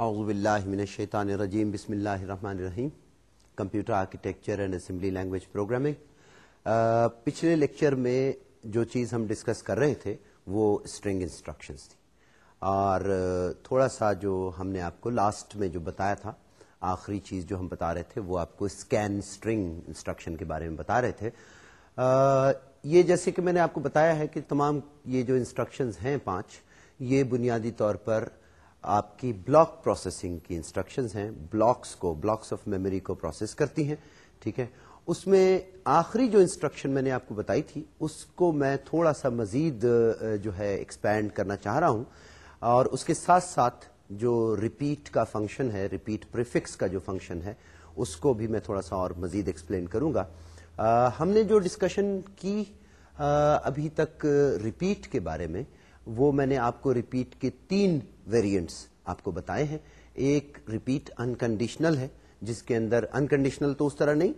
اعوذ باللہ من الشیطان الرجیم، بسم اللہ الرحمن الرحیم۔ Computer architecture and assembly language programming پچھلے لیکچر میں جو چیز ہم ڈسکس کر رہے تھے، وہ اسٹرنگ انسٹرکشنز تھی۔ اور تھوڑا سا جو ہم نے آپ کو لاسٹ میں جو بتایا تھا، آخری چیز جو ہم بتا رہے تھے، وہ آپ کو اسکین اسٹرنگ انسٹرکشن کے بارے میں بتا رہے تھے۔ یہ جیسے کہ میں نے آپ کو بتایا ہے کہ تمام یہ جو انسٹرکشنز ہیں پانچ، یہ بنیادی طور پر آپ کی بلاک پروسیسنگ کی انسٹرکشنز ہیں بلاکس کو بلاکس آف میموری کو پروسیس کرتی ہیں، ٹھیک ہے؟ اس میں آخری جو انسٹرکشن میں نے آپ کو بتائی تھی، اس کو میں تھوڑا سا مزید جو ہے ایکسپینڈ کرنا چاہ رہا ہوں۔ اور اس کے ساتھ ساتھ جو ریپیٹ کا فنکشن ہے ریپیٹ پریفکس کا جو فنکشن ہے، اس کو بھی میں تھوڑا سا اور مزید ایکسپلین کروں گا۔ ہم نے جو ڈسکشن کی ابھی تک ریپیٹ کے بارے میں، وہ میں نے آپ کو ریپیٹ کے تین ویریئنٹس آپ کو بتائے ہیں۔ ایک ریپیٹ انکنڈیشنل ہے، جس کے اندر انکنڈیشنل تو اس طرح نہیں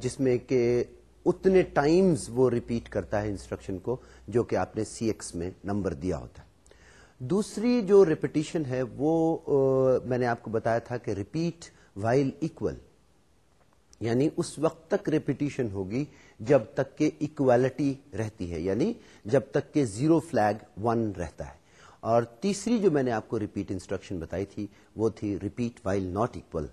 جس میں کہ اتنے ٹائمز وہ ریپیٹ کرتا ہے انسٹرکشن کو، جو کہ آپ نے سی ایکس میں نمبر دیا ہوتا ہے۔ دوسری جو ریپیٹیشن ہے، وہ میں نے آپ کو بتایا تھا کہ ریپیٹ وائل اکول یعنی اس وقت تک ریپیٹیشن ہوگی جب تک کہ اکوالٹی رہتی ہے یعنی جب تک کہ زیرو فلیگ ون رہتا ہے۔ اور تیسری جو میں نے آپ کو ریپیٹ انسٹرکشن بتائی تھی، وہ تھی ریپیٹ وائل ناٹ اکول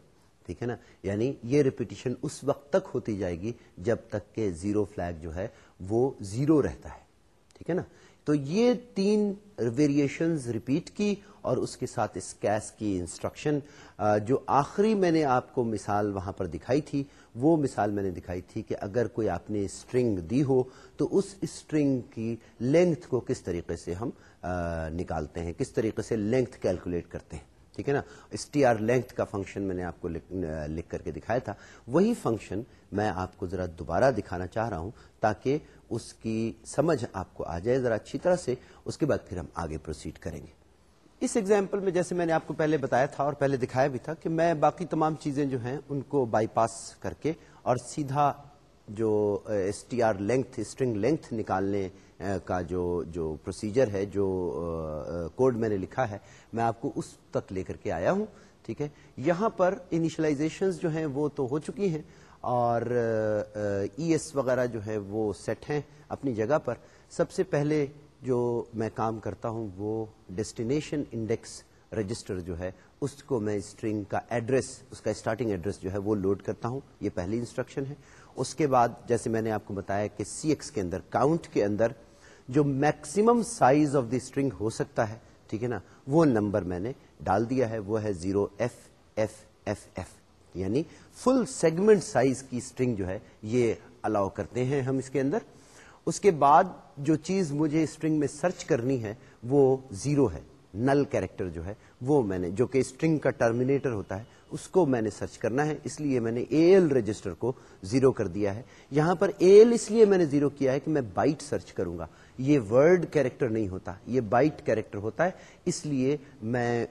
ٹھیک ہے نا؟ یعنی یہ ریپیٹیشن اس وقت تک ہوتی جائے گی جب تک کہ زیرو فلیگ جو ہے وہ زیرو رہتا ہے، ٹھیک ہے نا؟ تو یہ تین ویریشنز ریپیٹ کی اور اس کے ساتھ اس کیس کی انسٹرکشن جو آخری میں نے آپ کو مثال وہاں پر دکھائی تھی، وہ مثال میں نے دکھائی تھی کہ اگر کوئی آپ نے اسٹرنگ دی ہو، تو اس اسٹرنگ کی لینتھ کو کس طریقے سے ہم نکالتے ہیں، کس طریقے سے لینتھ کیلکولیٹ کرتے ہیں، ٹھیک ہے نا؟ ایس ٹی آر لینتھ کا فنکشن میں نے آپ کو لکھ کر کے دکھایا تھا۔ وہی فنکشن میں آپ کو ذرا دوبارہ دکھانا چاہ رہا ہوں تاکہ اس کی سمجھ آپ کو آ جائے، ذرا اچھی طرح سے اس کے بعد پھر ہم آگے پروسیڈ کریں گے۔ اس ایگزامپل میں جیسے میں نے آپ کو پہلے بتایا تھا اور پہلے دکھایا بھی تھا کہ میں باقی تمام چیزیں جو ہیں ان کو بائی پاس کر کے اور سیدھا جو S T R length string length نکالنے کا جو جو پروسیجر ہے، جو کوڈ میں نے لکھا ہے، میں آپ کو اس تک لے کر کے آیا ہوں، ٹھیک ہے؟ یہاں پر انیشلائزیشن جو ہیں وہ تو ہو چکی ہیں اور ای ایس وغیرہ جو ہے وہ سیٹ ہیں اپنی جگہ پر۔ سب سے پہلے جو میں کام کرتا ہوں وہ ڈیسٹینیشن انڈیکس رجسٹر جو ہے، اس کو میں اسٹرنگ کا ایڈریس اس کا اسٹارٹنگ ایڈریس جو ہے وہ لوڈ کرتا ہوں۔ یہ پہلی انسٹرکشن ہے۔ اس کے بعد جیسے میں نے آپ کو بتایا کہ سی ایکس کے اندر کاؤنٹ کے اندر جو maximum size of the string ہو سکتا ہے، ٹھیک ہے نا؟ وہ نمبر میں نے ڈال دیا ہے۔ وہ ہے zero F F F F یعنی فل سیگمنٹ سائز کی اسٹرنگ جو ہے یہ الاؤ کرتے ہیں ہم اس کے اندر۔ اس کے بعد جو چیز مجھے اسٹرنگ میں سرچ کرنی ہے وہ زیرو ہے نل کیریکٹر جو ہے، وہ میں نے، جو کہ اسٹرنگ کا ٹرمینیٹر ہوتا ہے، اس کو میں نے سرچ کرنا ہے، اس لیے میں نے اے ایل رجسٹر کو زیرو کر دیا ہے۔ یہاں پر اے ایل اس لیے میں نے زیرو کیا ہے کہ میں بائٹ سرچ کروں گا۔ یہ ورڈ کیریکٹر نہیں ہوتا، یہ بائٹ کیریکٹر ہوتا ہے، اس لیے میں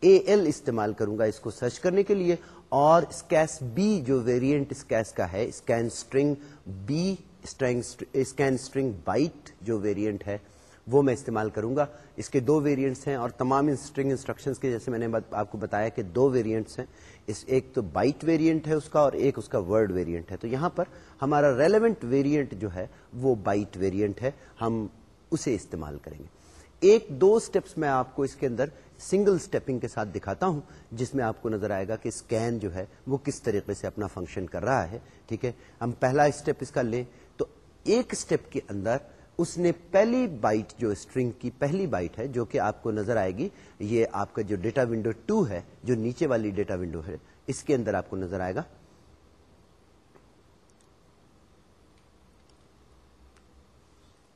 اے ایل استعمال کروں گا اس کو سرچ کرنے کے لیے۔ اور اسکیس بی جو ویریئنٹ اسکیس کا ہے، scan string B scan string byte جو ویریئنٹ ہے، وہ میں استعمال کروں گا۔ اس کے دو ویریئنٹس ہیں اور تمام اسٹرنگ انسٹرکشنز کے، جیسے میں نے آپ کو بتایا کہ دو ویریئنٹس ہیں۔ اس ایک تو بائٹ ویریئنٹ ہے اس کا اور ایک اس کا ورڈ ویریئنٹ ہے۔ تو یہاں پر ہمارا ریلیونٹ ویریئنٹ جو ہے، وہ بائٹ ویریئنٹ ہے۔ ہم اسے استعمال کریں گے۔ ایک دو سٹیپس میں آپ کو اس کے اندر سنگل سٹیپنگ کے ساتھ دکھاتا ہوں، جس میں آپ کو نظر آئے گا کہ اسکین جو ہے وہ کس طریقے سے اپنا فنکشن کر رہا ہے، ٹھیک ہے؟ ہم پہلا اسٹیپ اس کا لیں تو ایک اسٹیپ کے اندر اس نے پہلی بائٹ جو اسٹرنگ کی پہلی بائٹ ہے، جو کہ آپ کو نظر آئے گی، یہ آپ کا جو ڈیٹا ونڈو ٹو ہے، جو نیچے والی ڈیٹا ونڈو ہے، اس کے اندر آپ کو نظر آئے گا۔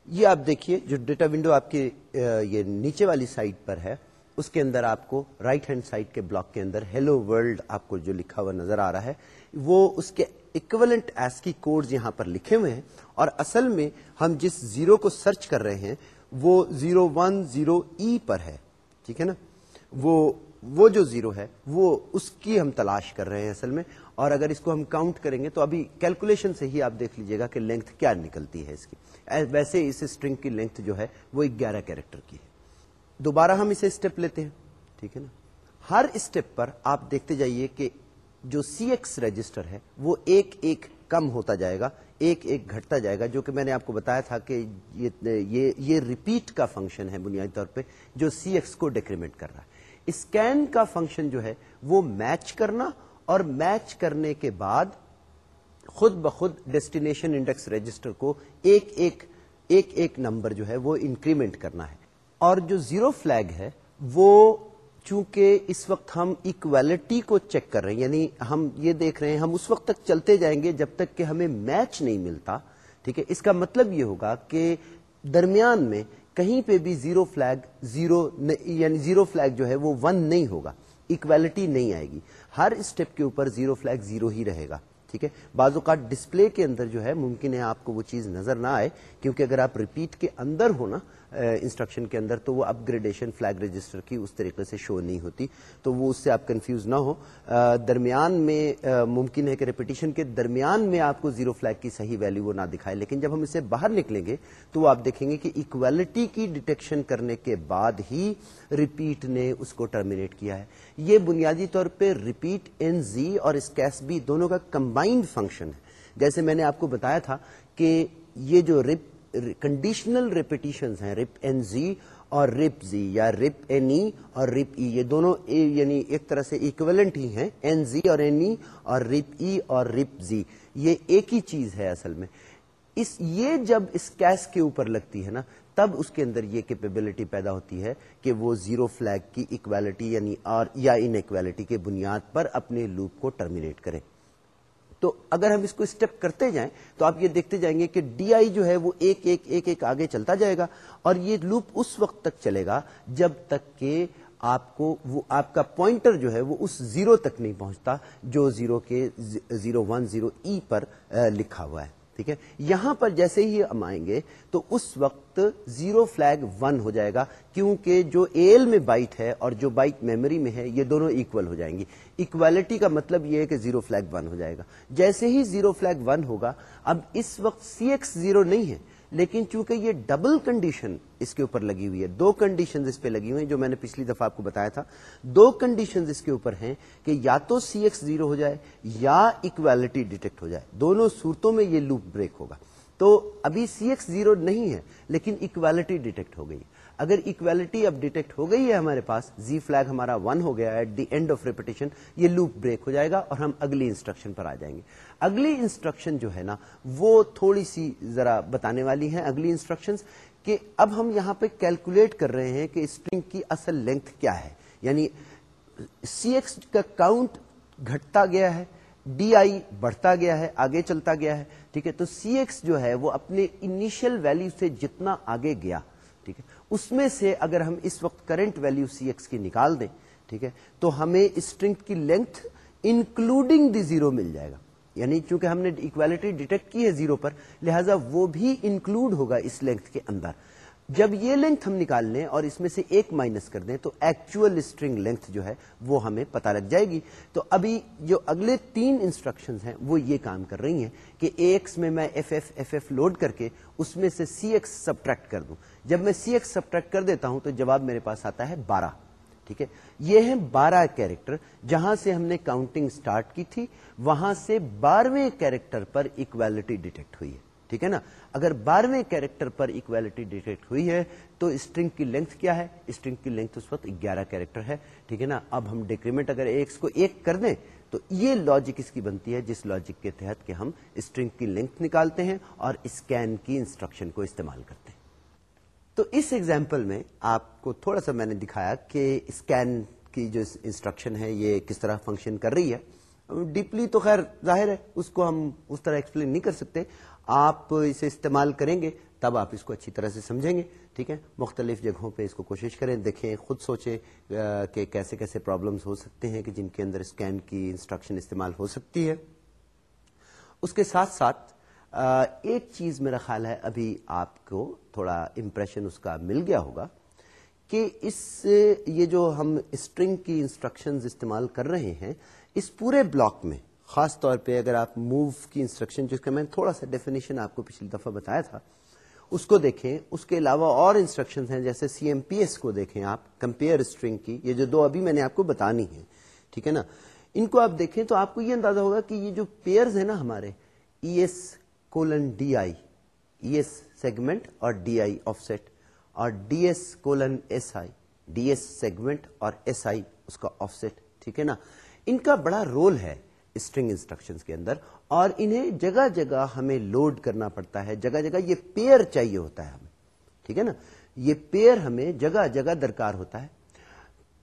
یہ آپ دیکھیے، جو ڈیٹا ونڈو آپ کی یہ نیچے والی سائٹ پر ہے، اس کے اندر آپ کو رائٹ ہینڈ سائڈ کے بلاک کے اندر ہیلو ورلڈ آپ کو جو لکھا ہوا نظر آ رہا ہے، وہ اس کے اکولنٹ ایس کی کوڈ یہاں پر لکھے ہوئے ہیں۔ اور اصل میں ہم جس زیرو کو سرچ کر رہے ہیں، وہ زیرو ون زیرو ای پر ہے۔ ٹھیک ہے نا؟ وہ وہ جو زیرو ہے، وہ اس کی ہم تلاش کر رہے ہیں اصل میں۔ اور اگر اس کو ہم کاؤنٹ کریں گے تو ابھی کیلکولیشن سے ہی آپ دیکھ لیجیے گا کہ لینتھ کیا نکلتی ہے اس کی۔ ویسے اس اسٹرنگ کی لینتھ جو ہے وہ گیارہ کیریکٹر کی ہے۔ دوبارہ ہم اسے اسٹیپ لیتے ہیں، ٹھیک ہے نا؟ ہر اسٹیپ پر آپ دیکھتے جائیے کہ جو سی ایکس رجسٹر ہے وہ ایک ایک کم ہوتا جائے گا، ایک ایک گھٹتا جائے گا، جو کہ میں نے آپ کو بتایا تھا کہ یہ یہ ریپیٹ کا فنکشن ہے بنیادی طور پہ جو سی ایکس کو ڈیکریمنٹ کر رہا ہے۔ اسکین کا فنکشن جو ہے وہ میچ کرنا اور میچ کرنے کے بعد خود بخود ڈیسٹینیشن انڈیکس رجسٹر کو ایک ایک ایک ایک نمبر جو ہے وہ انکریمنٹ کرنا ہے۔ اور جو زیرو فلیگ ہے، وہ چونکہ اس وقت ہم اکویلٹی کو چیک کر رہے ہیں یعنی ہم یہ دیکھ رہے ہیں، ہم اس وقت تک چلتے جائیں گے جب تک کہ ہمیں میچ نہیں ملتا، ٹھیک ہے؟ اس کا مطلب یہ ہوگا کہ درمیان میں کہیں پہ بھی زیرو فلیگ زیرو یعنی زیرو فلیگ جو ہے وہ ون نہیں ہوگا اکویلٹی نہیں آئے گی۔ ہر اسٹیپ کے اوپر زیرو فلیگ زیرو ہی رہے گا، ٹھیک ہے؟ بعض اوقات ڈسپلے کے اندر جو ہے ممکن ہے آپ کو وہ چیز نظر نہ آئے، کیونکہ اگر آپ ریپیٹ کے اندر ہو نا انسٹرکشن کے اندر تو وہ اپ گریڈیشن فلیگ رجسٹر کی اس طریقے سے شو نہیں ہوتی، تو وہ اس سے آپ کنفیوز نہ ہو۔ درمیان میں ممکن ہے کہ ریپیٹیشن کے درمیان میں آپ کو زیرو فلیگ کی صحیح ویلو وہ نہ دکھائے، لیکن جب ہم اسے باہر نکلیں گے تو وہ آپ دیکھیں گے کہ اکویلٹی کی ڈیٹیکشن کرنے کے بعد ہی ریپیٹ نے اس کو ٹرمینیٹ کیا ہے۔ یہ بنیادی طور پہ ریپیٹ این زی اور اسکیس بی دونوں کا کمبائنڈ فنکشن ہے۔ جیسے میں نے آپ کو بتایا تھا کہ یہ جو رپ کنڈیشنل ریپیٹیشن ہیں رپ این زی اور رپ زی یا رپ این ای اور رپ ای e, یہ دونوں اے یعنی ایک طرح سے اکولنٹ ہی ہیں این زی اور این ای e اور رپ ای e اور رپ زی یہ ایک ہی چیز ہے اصل میں. اس، یہ جب اس کیس کے اوپر لگتی ہے نا، تب اس کے اندر یہ کیپیبلٹی پیدا ہوتی ہے کہ وہ زیرو فلیگ کی اکویلٹی یعنی اور یا ان کے بنیاد پر اپنے لوپ کو ٹرمینیٹ کرے. تو اگر ہم اس کو اسٹیپ کرتے جائیں تو آپ یہ دیکھتے جائیں گے کہ ڈی آئی جو ہے وہ ایک ایک ایک ایک آگے چلتا جائے گا اور یہ لوپ اس وقت تک چلے گا جب تک کہ آپ کو وہ آپ کا پوائنٹر جو ہے وہ اس زیرو تک نہیں پہنچتا جو زیرو کے زیرو ون زیرو ای پر لکھا ہوا ہے۔ ٹھیک ہے؟ یہاں پر جیسے ہی ہم آئیں گے تو اس وقت زیرو فلیگ ون ہو جائے گا، کیونکہ جو ایل میں بائٹ ہے اور جو بائٹ میموری میں ہے، یہ دونوں اکول ہو جائیں گی۔ اکوالٹی کا مطلب یہ ہے کہ زیرو فلیگ ون ہو جائے گا۔ جیسے ہی زیرو فلیگ ون ہوگا، اب اس وقت سی ایکس زیرو نہیں ہے۔ لیکن چونکہ یہ ڈبل کنڈیشن اس کے اوپر لگی ہوئی ہے، دو کنڈیشن اس پہ لگی ہوئی ہیں جو میں نے پچھلی دفعہ آپ کو بتایا تھا۔ دو کنڈیشن اس کے اوپر ہیں کہ یا تو سی ایکس زیرو ہو جائے یا اکویلٹی ڈیٹیکٹ ہو جائے۔ دونوں صورتوں میں یہ لوپ بریک ہوگا۔ تو ابھی سی ایکس زیرو نہیں ہے، لیکن اکویلٹی ڈیٹیکٹ ہو گئی۔ اگر اکویلٹی اب ڈیٹیکٹ ہو گئی ہے ہمارے پاس زی فلگ ہمارا ون ہو گیا at the end of repetition یہ لوپ بریک ہو جائے گا اور ہم اگلی انسٹرکشن پر آ جائیں گے۔ اگلی انسٹرکشن جو ہے نا، وہ تھوڑی سی ذرا بتانے والی ہیں اگلی انسٹرکشن کہ اب ہم یہاں پہ کیلکولیٹ کر رہے ہیں کہ اسٹرنگ کی اصل لینتھ کیا ہے۔ یعنی سی ایکس کا کاؤنٹ گھٹتا گیا ہے ڈی آئی بڑھتا گیا ہے، آگے چلتا گیا ہے، ٹھیک ہے؟ تو سی ایکس جو ہے، وہ اپنے انیشل ویلو سے جتنا آگے گیا، ٹھیک ہے؟ اس میں سے اگر ہم اس وقت کرنٹ ویلو سی ایکس کی نکال دیں، ٹھیک ہے، تو ہمیں اسٹرنگ کی لینتھ انکلوڈنگ دی زیرو مل جائے گا۔ یعنی چونکہ ہم نے اکویلٹی ڈیٹیکٹ کی ہے زیرو پر، لہٰذا وہ بھی انکلوڈ ہوگا اس لینتھ کے اندر۔ جب یہ لینتھ ہم نکال لیں اور اس میں سے ایک مائنس کر دیں تو ایکچوئل اسٹرنگ لینتھ جو ہے وہ ہمیں پتا لگ جائے گی۔ تو ابھی جو اگلے تین انسٹرکشن ہیں وہ یہ کام کر رہی ہیں کہ ایکس میں میں F F F F load کر کے اس میں سے سی ایکس سبٹریکٹ کر دوں۔ جب میں سی ایکس سبٹریکٹ کر دیتا ہوں تو جواب میرے پاس آتا ہے بارہ۔ ٹھیک ہے؟ یہ ہے بارہ کیریکٹر جہاں سے ہم نے کاؤنٹنگ سٹارٹ کی تھی، وہاں سے بارہویں کیریکٹر پر اکویلٹی ڈیٹیکٹ ہوئی ہے۔ ٹھیک ہے نا؟ اگر بارہویں کیریکٹر پر اکویلٹی ڈیٹیکٹ ہوئی ہے، تو اسٹرنگ کی لینتھ کیا ہے؟ اسٹرنگ کی لینتھ اس وقت گیارہ کیریکٹر ہے، ٹھیک ہے نا؟ اب ہم ڈیکریمنٹ اگر ایکس کو ایک کر دیں، تو یہ لاجک اس کی بنتی ہے، جس لاجک کے تحت کہ ہم اسٹرنگ کی لینتھ نکالتے ہیں اور اسکین کی انسٹرکشن کو استعمال کرتے ہیں۔ تو اس ایگزامپل میں آپ کو تھوڑا سا میں نے دکھایا کہ اسکین کی جو انسٹرکشن ہے، یہ کس طرح فنکشن کر رہی ہے۔ ڈیپلی تو خیر ظاہر ہے، اس کو ہم اس طرح ایکسپلین نہیں کر سکتے۔ آپ اسے استعمال کریں گے، تب آپ اس کو اچھی طرح سے سمجھیں گے، ٹھیک ہے؟ مختلف جگہوں پہ اس کو کوشش کریں، دیکھیں، خود سوچیں کہ کیسے کیسے پرابلمس ہو سکتے ہیں کہ جن کے اندر اسکین کی انسٹرکشن استعمال ہو سکتی ہے۔ اس کے ساتھ ساتھ ایک چیز میرا خیال ہے، ابھی آپ کو تھوڑا امپریشن اس کا مل گیا ہوگا کہ اس، یہ جو ہم اسٹرنگ کی انسٹرکشنز استعمال کر رہے ہیں، اس پورے بلاک میں خاص طور پہ اگر آپ موو کی انسٹرکشن جس کا میں نے تھوڑا سا ڈیفینیشن آپ کو پچھلی دفعہ بتایا تھا، اس کو دیکھیں، اس کے علاوہ اور انسٹرکشن ہیں جیسے سی ایم پی ایس کو دیکھیں آپ کمپیئر اسٹرنگ کی، یہ جو دو ابھی میں نے آپ کو بتانی ہے ٹھیک ہے نا؟ ان کو آپ دیکھیں تو آپ کو یہ اندازہ ہوگا کہ یہ جو پیئرز ہیں نا ہمارے E S colon D I E S segment اور ڈی آئی آف سیٹ اور D S colon S I D S segment اور ایس آئی اس کا آف سیٹ ٹھیک ہے نا؟ ان کا بڑا رول ہے۔ اسٹرنگ انسٹرکشن کے اندر اور انہیں جگہ جگہ ہمیں لوڈ کرنا پڑتا ہے، جگہ جگہ یہ پیئر چاہیے ہوتا ہے ہمیں، ٹھیک ہے نا؟ یہ پیئر ہمیں جگہ جگہ درکار ہوتا ہے۔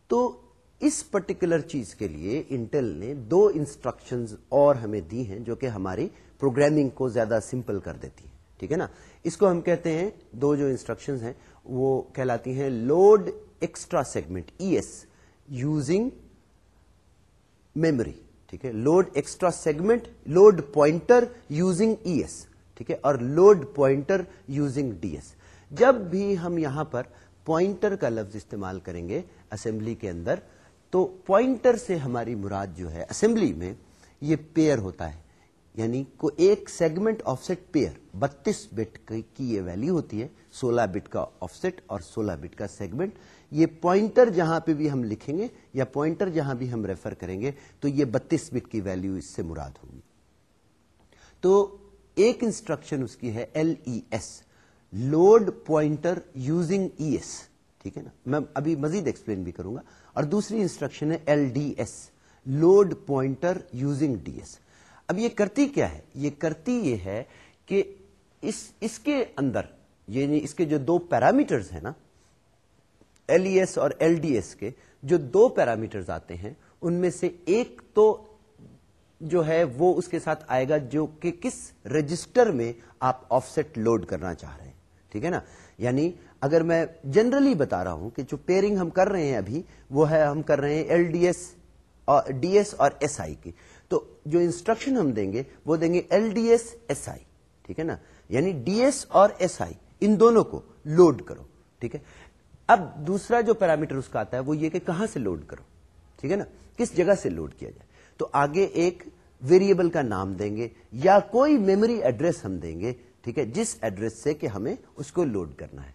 تو اس پرٹیکولر چیز کے لیے انٹل نے دو انسٹرکشن اور ہمیں دی ہیں جو کہ ہماری پروگرامنگ کو زیادہ سمپل کر دیتی ہیں، ٹھیک ہے نا؟ اس کو ہم کہتے ہیں، دو جو انسٹرکشن ہیں، وہ کہلاتی ہیں load extra segment E S using memory ٹھیک ہے؟ Load extra segment load pointer using E S ٹھیک ہے؟ اور load pointer using D S جب بھی ہم یہاں پر پوائنٹر کا لفظ استعمال کریں گے اسمبلی کے اندر، تو پوائنٹر سے ہماری مراد جو ہے اسمبلی میں یہ پیئر ہوتا ہے یعنی کو ایک سیگمنٹ آف سیٹ پیئر بتیس بٹ کی یہ ویلو ہوتی ہے، سولہ بٹ کا آف سیٹ اور سولہ بٹ کا سیگمنٹ یہ پوائنٹر جہاں پہ بھی ہم لکھیں گے یا پوائنٹر جہاں بھی ہم ریفر کریں گے تو یہ بتیس بٹ کی ویلو اس سے مراد ہوگی۔ تو ایک انسٹرکشن اس کی ہے L E S load pointer using E S ٹھیک ہے نا؟ میں ابھی مزید ایکسپلین بھی کروں گا۔ اور دوسری انسٹرکشن ہے L D S load pointer using D S اب یہ کرتی کیا ہے؟ یہ کرتی یہ ہے کہ اس اس کے اندر یعنی اس کے جو دو پیرامیٹرز ہیں نا ایل ای ایس اور ایل ڈی ایس کے جو دو پیرامیٹرز آتے ہیں، ان میں سے ایک تو جو ہے وہ اس کے ساتھ آئے گا جو کہ کس رجسٹر میں آپ آف سیٹ لوڈ کرنا چاہ رہے ہیں، ٹھیک ہے نا؟ یعنی اگر میں جنرلی بتا رہا ہوں کہ جو پیئرنگ ہم کر رہے ہیں ابھی، وہ ہے ہم کر رہے ہیں ایل ڈی ایس اور ڈی ایس اور ایس آئی کی۔ تو جو انسٹرکشن ہم دیں گے، وہ دیں گے L D S S I ٹھیک ہے نا؟ یعنی ڈی ایس اور ایس آئی ان دونوں کو لوڈ کرو، ٹھیک ہے؟ اب دوسرا جو پیرامیٹر اس کا آتا ہے وہ یہ کہ کہاں سے لوڈ کرو؟ ٹھیک ہے نا؟ کس جگہ سے لوڈ کیا جائے؟ تو آگے ایک ویریبل کا نام دیں گے یا کوئی میموری ایڈریس ہم دیں گے، ٹھیک ہے، جس ایڈریس سے کہ ہمیں اس کو لوڈ کرنا ہے۔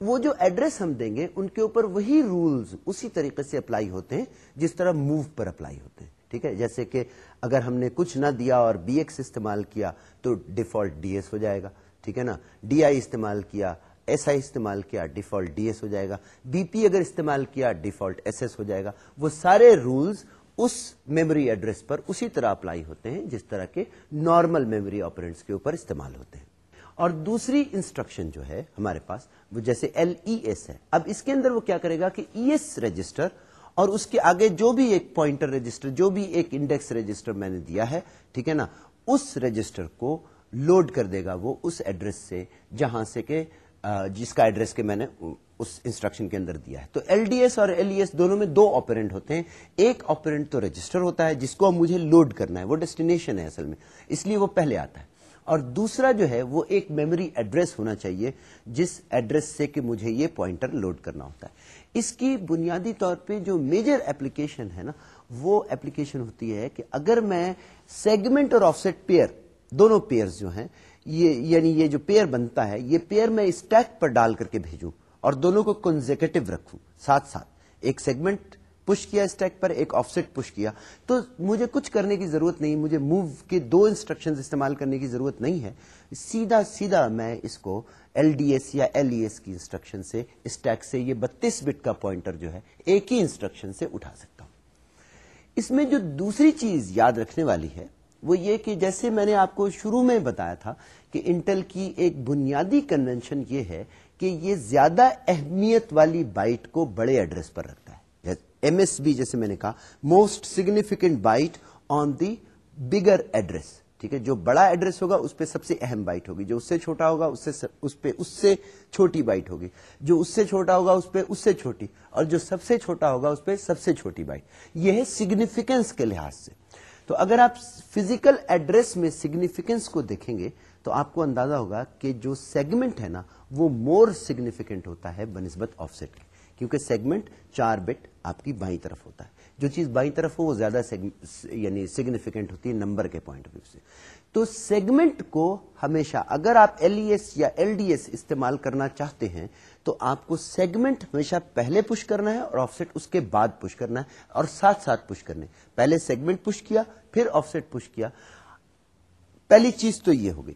وہ جو ایڈریس ہم دیں گے، ان کے اوپر وہی رولز اسی طریقے سے اپلائی ہوتے ہیں جس طرح موو پر اپلائی ہوتے ہیں، ٹھیک ہے؟ جیسے کہ اگر ہم نے کچھ نہ دیا اور بی ایکس استعمال کیا تو ڈیفالٹ ڈی ایس ہو جائے گا، ٹھیک ہے نا؟ ڈی آئی استعمال کیا ایس آئی استعمال کیا، ڈیفالٹ ڈی ایس ہو جائے گا۔ بی پی اگر استعمال کیا، ڈیفالٹ ایس ایس ہو جائے گا۔ وہ سارے رولز اس میموری ایڈریس پر اسی طرح اپلائی ہوتے ہیں، جس طرح کے نارمل میموری آپرینٹس کے اوپر استعمال ہوتے ہیں۔ اور دوسری انسٹرکشن جو ہے ہمارے پاس، وہ جیسے ایل ای ایس ہے۔ اب اس کے اندر وہ کیا کرے گا کہ ای ایس رجسٹر اور اس کے آگے جو بھی ایک پوائنٹر رجسٹر، جو بھی ایک انڈیکس رجسٹر میں نے دیا ہے، ٹھیک ہے نا؟ اس رجسٹر کو لوڈ کر دے گا وہ اس ایڈریس سے، جہاں سے کہ جس کا ایڈریس کے میں نے اس انسٹرکشن کے اندر دیا ہے۔ تو ایل ڈی ایس اور ایل ای ایس دونوں میں دو آپرینٹ ہوتے ہیں۔ ایک آپرینٹ تو رجسٹر ہوتا ہے، جس کو مجھے لوڈ کرنا ہے۔ وہ ڈیسٹینیشن ہے اصل میں۔ اس لیے وہ پہلے آتا ہے۔ اور دوسرا جو ہے، وہ ایک میموری ایڈریس ہونا چاہیے، جس ایڈریس سے کہ مجھے یہ پوائنٹر لوڈ کرنا ہوتا ہے۔ اس کی بنیادی طور پہ جو میجر اپلیکیشن ہے نا، وہ اپلیکیشن ہوتی ہے کہ اگر میں سیگمنٹ اور آف سیٹ پیئر دونوں پیئر جو ہیں یہ یعنی یہ جو پیئر بنتا ہے، یہ پیئر میں اسٹیک پر ڈال کر کے بھیجوں اور دونوں کو کنزیکٹو رکھوں، ساتھ ساتھ۔ ایک سیگمنٹ پش کیا اسٹیک پر، ایک آف سیٹ پش کیا۔ تو مجھے کچھ کرنے کی ضرورت نہیں، مجھے موو کے دو انسٹرکشن استعمال کرنے کی ضرورت نہیں ہے۔ سیدھا سیدھا میں اس کو ایل ڈی ایس یا ایل ای ایس کی انسٹرکشن سے اسٹیک سے یہ بتیس بٹ کا پوائنٹر جو ہے، ایک ہی انسٹرکشن سے اٹھا سکتا ہوں۔ اس میں جو دوسری چیز یاد رکھنے والی ہے وہ یہ کہ جیسے میں نے آپ کو شروع میں بتایا تھا کہ انٹل کی ایک بنیادی کنونشن یہ ہے کہ یہ زیادہ اہمیت والی بائٹ کو بڑے ایڈریس پر رکھتا ہے۔ ایم ایس بی جیسے میں نے کہا most significant byte on the bigger address ٹھیک ہے؟ جو بڑا ایڈریس ہوگا، اس پہ سب سے اہم بائٹ ہوگی۔ جو اس سے چھوٹا ہوگا، اس سے اس پہ، اس سے چھوٹی بائٹ ہوگی۔ جو اس سے چھوٹا ہوگا، اس پہ اس سے چھوٹی۔ اور جو سب سے چھوٹا ہوگا، اس پہ سب سے چھوٹی بائٹ یہ ہے سگنیفیکینس کے لحاظ سے۔ تو اگر آپ فزیکل ایڈریس میں سگنیفیکینس کو دیکھیں گے، تو آپ کو اندازہ ہوگا کہ جو سیگمنٹ ہے نا، وہ مور سگنیفیکینٹ ہوتا ہے بنسبت آف سیٹ کے۔ کیونکہ سیگمنٹ چار بٹ آپ کی بائیں طرف ہوتا ہے۔ جو چیز بائیں طرف ہو، وہ زیادہ یعنی سگنیفیکینٹ ہوتی ہے نمبر کے پوائنٹ آف ویو سے۔ تو سیگمنٹ کو ہمیشہ اگر آپ ایل ای ایس یا ایل ڈی ایس استعمال کرنا چاہتے ہیں تو آپ کو سیگمنٹ ہمیشہ پہلے پش کرنا ہے اور آف سیٹ اس کے بعد پش کرنا ہے اور ساتھ ساتھ پش کرنے پہلے سیگمنٹ پش کیا، پھر آف سیٹ پش کیا۔ پہلی چیز تو یہ ہو گئی۔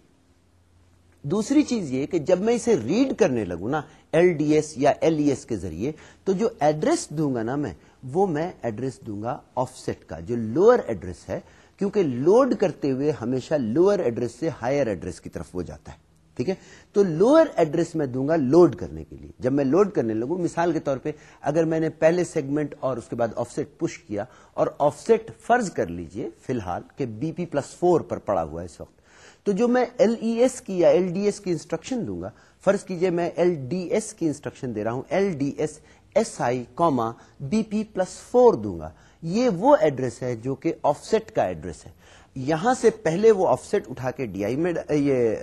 دوسری چیز یہ کہ جب میں اسے ریڈ کرنے لگوں نا ایل ڈی ایس یا ایل ای ایس کے ذریعے، تو جو ایڈریس دوں گا نا میں، وہ میں ایڈریس دوں گا آف سیٹ کا، جو لوئر ایڈریس ہے۔ کیونکہ لوڈ کرتے ہوئے ہمیشہ لوئر ایڈریس سے ہائر ایڈریس کی طرف وہ جاتا ہے۔ ٹھیک ہے؟ تو لوئر ایڈریس میں دوں گا لوڈ کرنے کے لیے۔ جب میں لوڈ کرنے لگوں، مثال کے طور پہ اگر میں نے پہلے سیگمنٹ اور اس کے بعد آف سیٹ پش کیا اور آف سیٹ فرض کر لیجیے فی الحال کہ بی پی پلس فور پر پڑا ہوا ہے اس وقت۔ تو جو میں ایل ای ایس کی یا ایل ڈی ایس کی انسٹرکشن دوں گا، فرض کیجیے میں ایل ڈی ایس کی انسٹرکشن دے رہا ہوں L D S S I comma B P plus four دوں گا۔ یہ وہ ایڈریس ہے جو کہ آف سیٹ کا ایڈریس ہے۔ یہاں سے پہلے وہ آف سیٹ اٹھا کے ڈی آئی میں یہ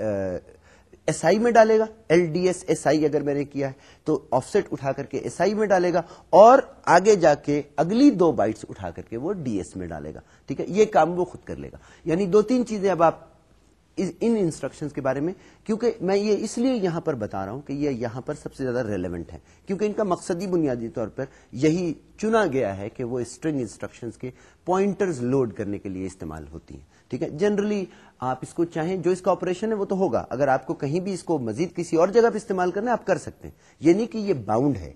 ایس آئی میں ڈالے گا۔ L D S S I اگر میں نے کیا ہے تو آف سیٹ اٹھا کر کے ایس آئی میں ڈالے گا اور آگے جا کے اگلی دو بائٹس اٹھا کر کے وہ ڈی ایس میں ڈالے گا۔ ٹھیک ہے؟ یہ کام وہ خود کر لے گا۔ یعنی دو تین چیزیں اب آپ ان انسٹرکشنز کے بارے میں، کیونکہ میں یہ اس لیے یہاں پر بتا رہا ہوں کہ یہ یہاں پر سب سے زیادہ ریلیونٹ ہے کیونکہ ان کا مقصدی بنیادی طور پر یہی چنا گیا ہے کہ وہ اسٹرنگ انسٹرکشنز کے پوائنٹرز لوڈ کرنے کے لیے استعمال ہوتی ہیں۔ ٹھیک ہے؟ جنرلی آپ اس کو چاہیں، جو اس کا آپریشن ہے وہ تو ہوگا۔ اگر آپ کو کہیں بھی اس کو مزید کسی اور جگہ پہ استعمال کرنا ہے، آپ کر سکتے ہیں۔ یہ نہیں کہ یہ باؤنڈ ہے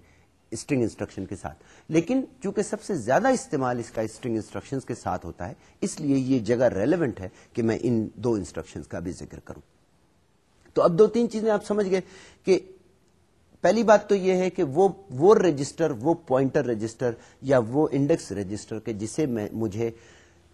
اسٹرنگ انسٹرکشن کے ساتھ۔ لیکن چونکہ سب سے زیادہ استعمال اس کا اسٹرنگ انسٹرکشن کے ساتھ ہوتا ہے، اس لیے یہ جگہ ریلیونٹ ہے کہ میں ان دو انسٹرکشن کا بھی ذکر کروں۔ تو اب دو تین چیزیں آپ سمجھ گئے کہ پہلی بات تو یہ ہے کہ وہ وہ رجسٹر وہ پوائنٹر رجسٹر یا وہ انڈیکس رجسٹر کے جسے میں، مجھے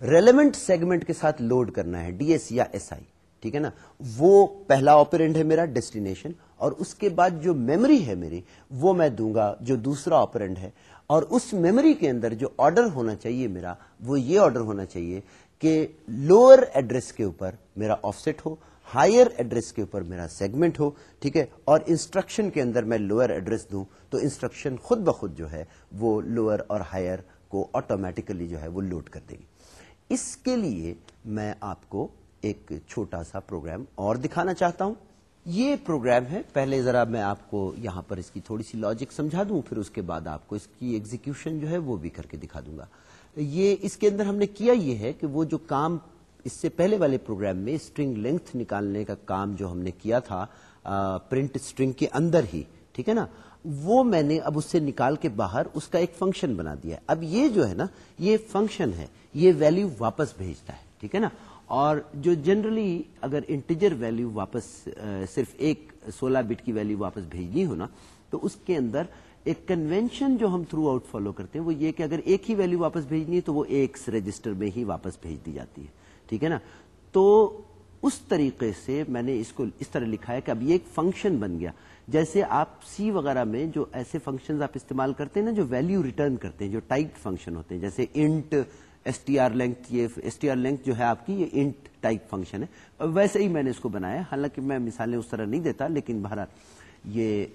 ریلیونٹ سیگمنٹ کے ساتھ لوڈ کرنا ہے ڈی ایس یا ایس آئی ٹھیک ہے نا؟ وہ پہلا آپرینٹ ہے میرا ڈیسٹینیشن اور اس کے بعد جو میموری ہے میری، وہ میں دوں گا جو دوسرا آپرینٹ ہے۔ اور اس میموری کے اندر جو آرڈر ہونا چاہیے میرا، وہ یہ آرڈر ہونا چاہیے کہ لوور ایڈریس کے اوپر میرا آف سیٹ ہو ہائر ایڈریس کے اوپر میرا سیگمنٹ ہو، ٹھیک ہے؟ اور انسٹرکشن کے اندر میں لوور ایڈریس دوں تو انسٹرکشن خود بخود جو ہے وہ لوور اور ہائر کو آٹومیٹیکلی جو ہے وہ لوڈ کر دے گی۔ اس کے لیے میں آپ کو ایک چھوٹا سا پروگرام اور دکھانا چاہتا ہوں۔ یہ پروگرام ہے، پہلے ذرا میں آپ کو یہاں پر اس کی تھوڑی سی لاجک سمجھا دوں، پھر اس کے بعد آپ کو اس کی ایگزیکیوشن جو ہے وہ بھی کر کے دکھا دوں گا۔ یہ اس کے اندر ہم نے کیا یہ ہے کہ وہ جو کام اس سے پہلے والے پروگرام میں اسٹرنگ لینتھ نکالنے کا کام جو ہم نے کیا تھا پرنٹ اسٹرنگ کے اندر ہی ٹھیک ہے نا؟ وہ میں نے اب اس سے نکال کے باہر اس کا ایک فنکشن بنا دیا اب یہ جو ہے نا، یہ فنکشن ہے، یہ ویلیو واپس بھیجتا ہے، ٹھیک ہے نا؟ اور جو جنرلی اگر انٹیجر ویلیو واپس صرف ایک سولہ بٹ کی ویلیو واپس بھیجنی ہو نا، تو اس کے اندر ایک کنوینشن جو ہم تھرو آؤٹ فالو کرتے ہیں، وہ یہ کہ اگر ایک ہی ویلیو واپس بھیجنی ہے، تو وہ ایک رجسٹر میں ہی واپس بھیج دی جاتی ہے، ٹھیک ہے نا؟ تو اس طریقے سے میں نے اس کو اس طرح لکھا ہے کہ اب یہ ایک فنکشن بن گیا۔ جیسے آپ سی وغیرہ میں جو ایسے فنکشن آپ استعمال کرتے ہیں نا، جو ویلیو ریٹرن کرتے ہیں، جو ٹائپ فنکشن ہوتے ہیں، جیسے int S T R length یہ ایس ٹی آر لینتھ جو ہے آپ کی، یہ انٹ ٹائپ فنکشن ہے۔ ویسے ہی میں نے اس کو بنایا حالانکہ میں مثالیں اس طرح نہیں دیتا، لیکن بہرحال یہ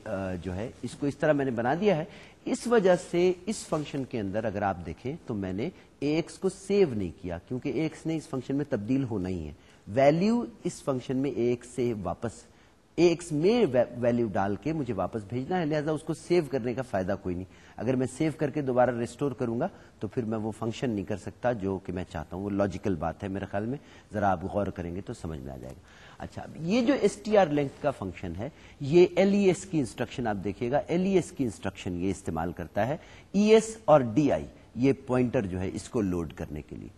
جو ہے، اس کو اس طرح میں نے بنا دیا ہے۔ اس وجہ سے اس فنکشن کے اندر اگر آپ دیکھیں تو میں نے ایکس کو سیو نہیں کیا، کیونکہ ایکس نے اس فنکشن میں تبدیل ہونا ہی ہے۔ ویلیو اس فنکشن میں ایک سے واپس ایکس میں ویلیو ڈال کے مجھے واپس بھیجنا ہے، لہذا اس کو سیو کرنے کا فائدہ کوئی نہیں۔ اگر میں سیو کر کے دوبارہ ریسٹور کروں گا، تو پھر میں وہ فنکشن نہیں کر سکتا جو کہ میں چاہتا ہوں۔ وہ لاجیکل بات ہے میرے خیال میں۔ ذرا آپ غور کریں گے تو سمجھ میں آ جائے گا۔ اچھا یہ جو ایس ٹی آر لینتھ کا فنکشن ہے، یہ ایل ای ایس کی انسٹرکشن آپ دیکھیے گا۔ ایل ای ایس کی انسٹرکشن یہ استعمال کرتا ہے۔ ای ایس اور ڈی آئی یہ پوائنٹر جو ہے، اس کو لوڈ کرنے کے لیے۔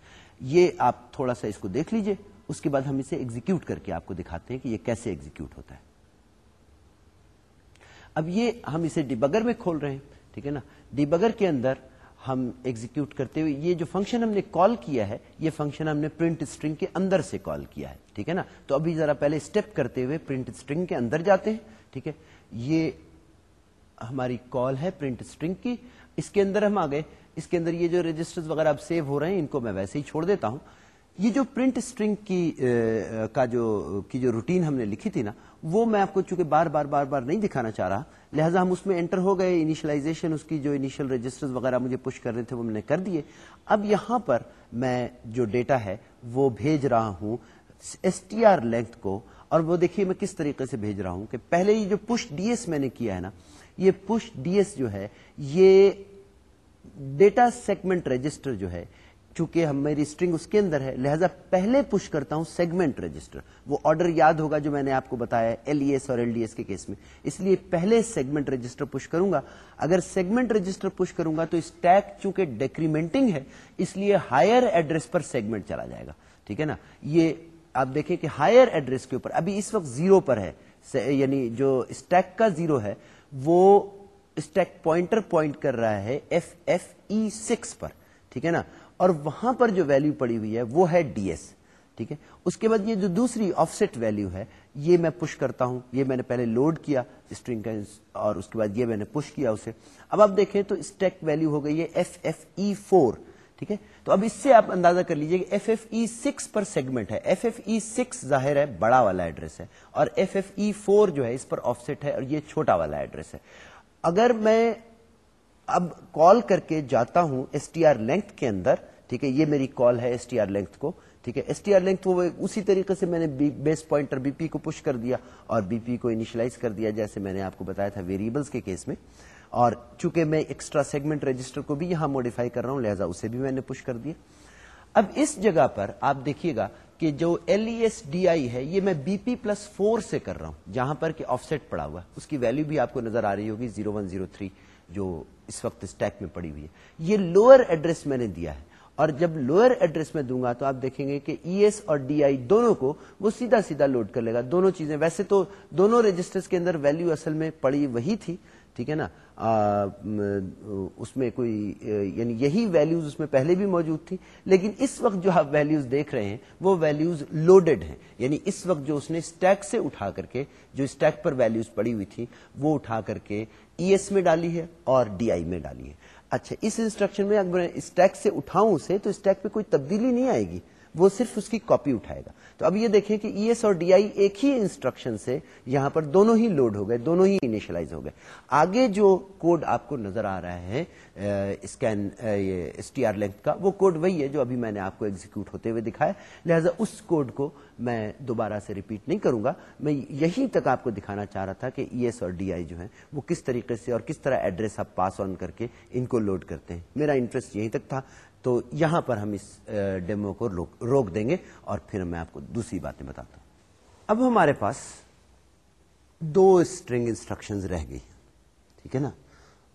یہ آپ تھوڑا سا اس کو دیکھ لیجیے۔ اس کے بعد ہم اسے ایگزیکیوٹ کر کے آپ کو دکھاتے ہیں کہ یہ کیسے ایگزیکیوٹ ہوتا ہے۔ اب یہ ہم اسے ڈیبگر میں کھول رہے ہیں، ٹھیک ہے نا؟ ڈیبگر کے اندر ہم ایگزیکیوٹ کرتے ہوئے یہ جو فنکشن ہم نے کال کیا ہے، یہ فنکشن ہم نے پرنٹ اسٹرنگ کے اندر سے کال کیا ہے، ٹھیک ہے نا؟ تو ابھی ذرا پہلے اسٹیپ کرتے ہوئے پرنٹ اسٹرنگ کے اندر جاتے ہیں، ٹھیک ہے؟ یہ ہماری کال ہے پرنٹ اسٹرنگ کی۔ اس کے اندر ہم آ گئے۔ اس کے اندر یہ جو رجسٹر وغیرہ اب سیو ہو رہے ہیں، ان کو میں ویسے ہی چھوڑ دیتا ہوں۔ یہ جو پرنٹ اسٹرنگ کی کا جو، کی جو روٹین ہم نے لکھی تھی نا، وہ میں آپ کو چونکہ بار بار بار بار نہیں دکھانا چاہ رہا، لہٰذا ہم اس میں انٹر ہو گئے انیشلائزیشن اس کی جو انیشل رجسٹر وغیرہ مجھے پش کر رہے تھے، وہ میں نے کر دیے۔ اب یہاں پر میں جو ڈیٹا ہے، وہ بھیج رہا ہوں ایس ٹی آر لینتھ کو، اور وہ دیکھیے میں کس طریقے سے بھیج رہا ہوں کہ پہلے یہ جو پش ڈی ایس میں نے کیا ہے نا، یہ پش ڈی ایس جو ہے، یہ ڈیٹا سیگمنٹ رجسٹر جو ہے چونکہ ہم میری اسٹرنگ اس کے اندر ہے، لہذا پہلے پش کرتا ہوں سیگمنٹ رجسٹر وہ آرڈر یاد ہوگا جو میں نے آپ کو بتایا ایل ای ایس اور ایل ڈی ایس کے کیس میں. اس لیے پہلے سیگمنٹ رجسٹر پش کروں گا۔ اگر سیگمنٹ رجسٹر پش کروں گا تو اسٹیک چونکہ ڈیکریمنٹنگ ہے، اس لیے ہائر ایڈریس پر سیگمنٹ چلا جائے گا۔ ٹھیک ہے نا؟ یہ آپ دیکھیں کہ ہائر ایڈریس کے اوپر، ابھی اس وقت زیرو پر ہے۔ یعنی جو اسٹیک کا زیرو ہے، وہ اسٹیک پوائنٹر پوائنٹ کر رہا ہے ایف ایف ای سکس پر۔ ٹھیک ہے نا؟ اور وہاں پر جو ویلو پڑی ہوئی ہے وہ ہے ڈی ایس، ٹھیک ہے؟ اس کے بعد یہ جو دوسری آف سیٹ ویلو ہے، یہ میں پش کرتا ہوں، یہ میں نے پہلے لوڈ کیا اسٹرنگ کا، اور اس کے بعد یہ میں نے پش کیا اسے۔ اب آپ دیکھیں تو اسٹیک ویلو ہو گئی ہے ایف ایف ای فور ٹھیک ہے؟ تو اب اس سے آپ اندازہ کر لیجیے کہ ایف ایف ای سکس پر سیگمنٹ ہے۔ ایف ایف ای سکس ظاہر ہے بڑا والا ایڈریس ہے، اور ایف ایف ای فور جو ہے اس پر آف سیٹ ہے اور یہ چھوٹا والا ایڈریس ہے۔ اگر میں اب کال کر کے جاتا ہوں ایس ٹی آر لینتھ کے اندر، ٹھیک ہے، یہ میری کال ہے ایس ٹی آر لینتھ کو، ٹھیک ہے ایس ٹی آر لینتھ وہ اسی طریقے سے میں نے بیس پوائنٹر بی پی کو پش کر دیا اور بی پی کو انیشلائز کر دیا، جیسے میں نے آپ کو بتایا تھا ویریبلس کے کیس میں۔ اور چونکہ میں ایکسٹرا سیگمنٹ رجسٹر کو بھی یہاں موڈیفائی کر رہا ہوں، لہٰذا اسے بھی میں نے پش کر دیا۔ اب اس جگہ پر آپ دیکھیے گا کہ جو L E S D I ہے، یہ میں بی پی پلس فور سے کر رہا ہوں، جہاں پر کہ آف سیٹ پڑا ہوا اس کی ویلو بھی آپ کو نظر آ رہی ہوگی زیرو ون زیرو تھری جو اس وقت اسٹیک میں پڑی ہوئی ہے۔ یہ لوئر ایڈریس میں نے دیا ہے۔ اور جب لوئر ایڈریس میں دوں گا تو آپ دیکھیں گے کہ ای ایس اور ڈی آئی دونوں کو وہ سیدھا سیدھا لوڈ کر لے گا۔ دونوں چیزیں۔ ویسے تو دونوں رجسٹر کے اندر ویلو اصل میں پڑی وہی تھی۔ ٹھیک ہے نا؟ اس میں کوئی یعنی یہی ویلوز اس میں پہلے بھی موجود تھی، لیکن اس وقت جو آپ ویلوز دیکھ رہے ہیں، وہ ویلوز لوڈڈ ہیں۔ یعنی اس وقت جو اس نے اسٹیک سے اٹھا کر کے، جو اسٹیک پر ویلوز پڑی ہوئی تھی، وہ اٹھا کر کے ای ایس میں ڈالی ہے اور ڈی آئی میں ڈالی ہے۔ اچھا اس انسٹرکشن میں اگر میں اسٹیک سے اٹھاؤں اسے، تو اسٹیک پہ کوئی تبدیلی نہیں آئے گی۔ وہ صرف اس کی کاپی اٹھائے گا۔ تو اب یہ دیکھیں کہ ای ایس اور ڈی آئی ایک ہی انسٹرکشن سے یہاں پر دونوں ہی لوڈ ہو گئے، دونوں ہی انیشلائز ہو گئے۔ آگے جو کوڈ آپ کو نظر آ رہا ہے scan S T R length کا، وہ کوڈ وہی ہے جو ابھی میں نے آپ کو ایگزیکیوٹ ہوتے ہوئے دکھایا۔ لہٰذا اس کوڈ کو میں دوبارہ سے ریپیٹ نہیں کروں گا۔ میں یہی تک آپ کو دکھانا چاہ رہا تھا کہ ای ایس اور ڈی آئی جو ہے وہ کس طریقے سے اور کس طرح ایڈریس آپ پاس آن کر کے ان کو لوڈ کرتے ہیں۔ میرا انٹرسٹ یہیں تک تھا۔ تو یہاں پر ہم اس ڈیمو کو روک دیں گے اور پھر میں آپ کو دوسری باتیں بتاتا ہوں۔ اب ہمارے پاس دو اسٹرنگ انسٹرکشن رہ گئی ٹھیک ہے نا؟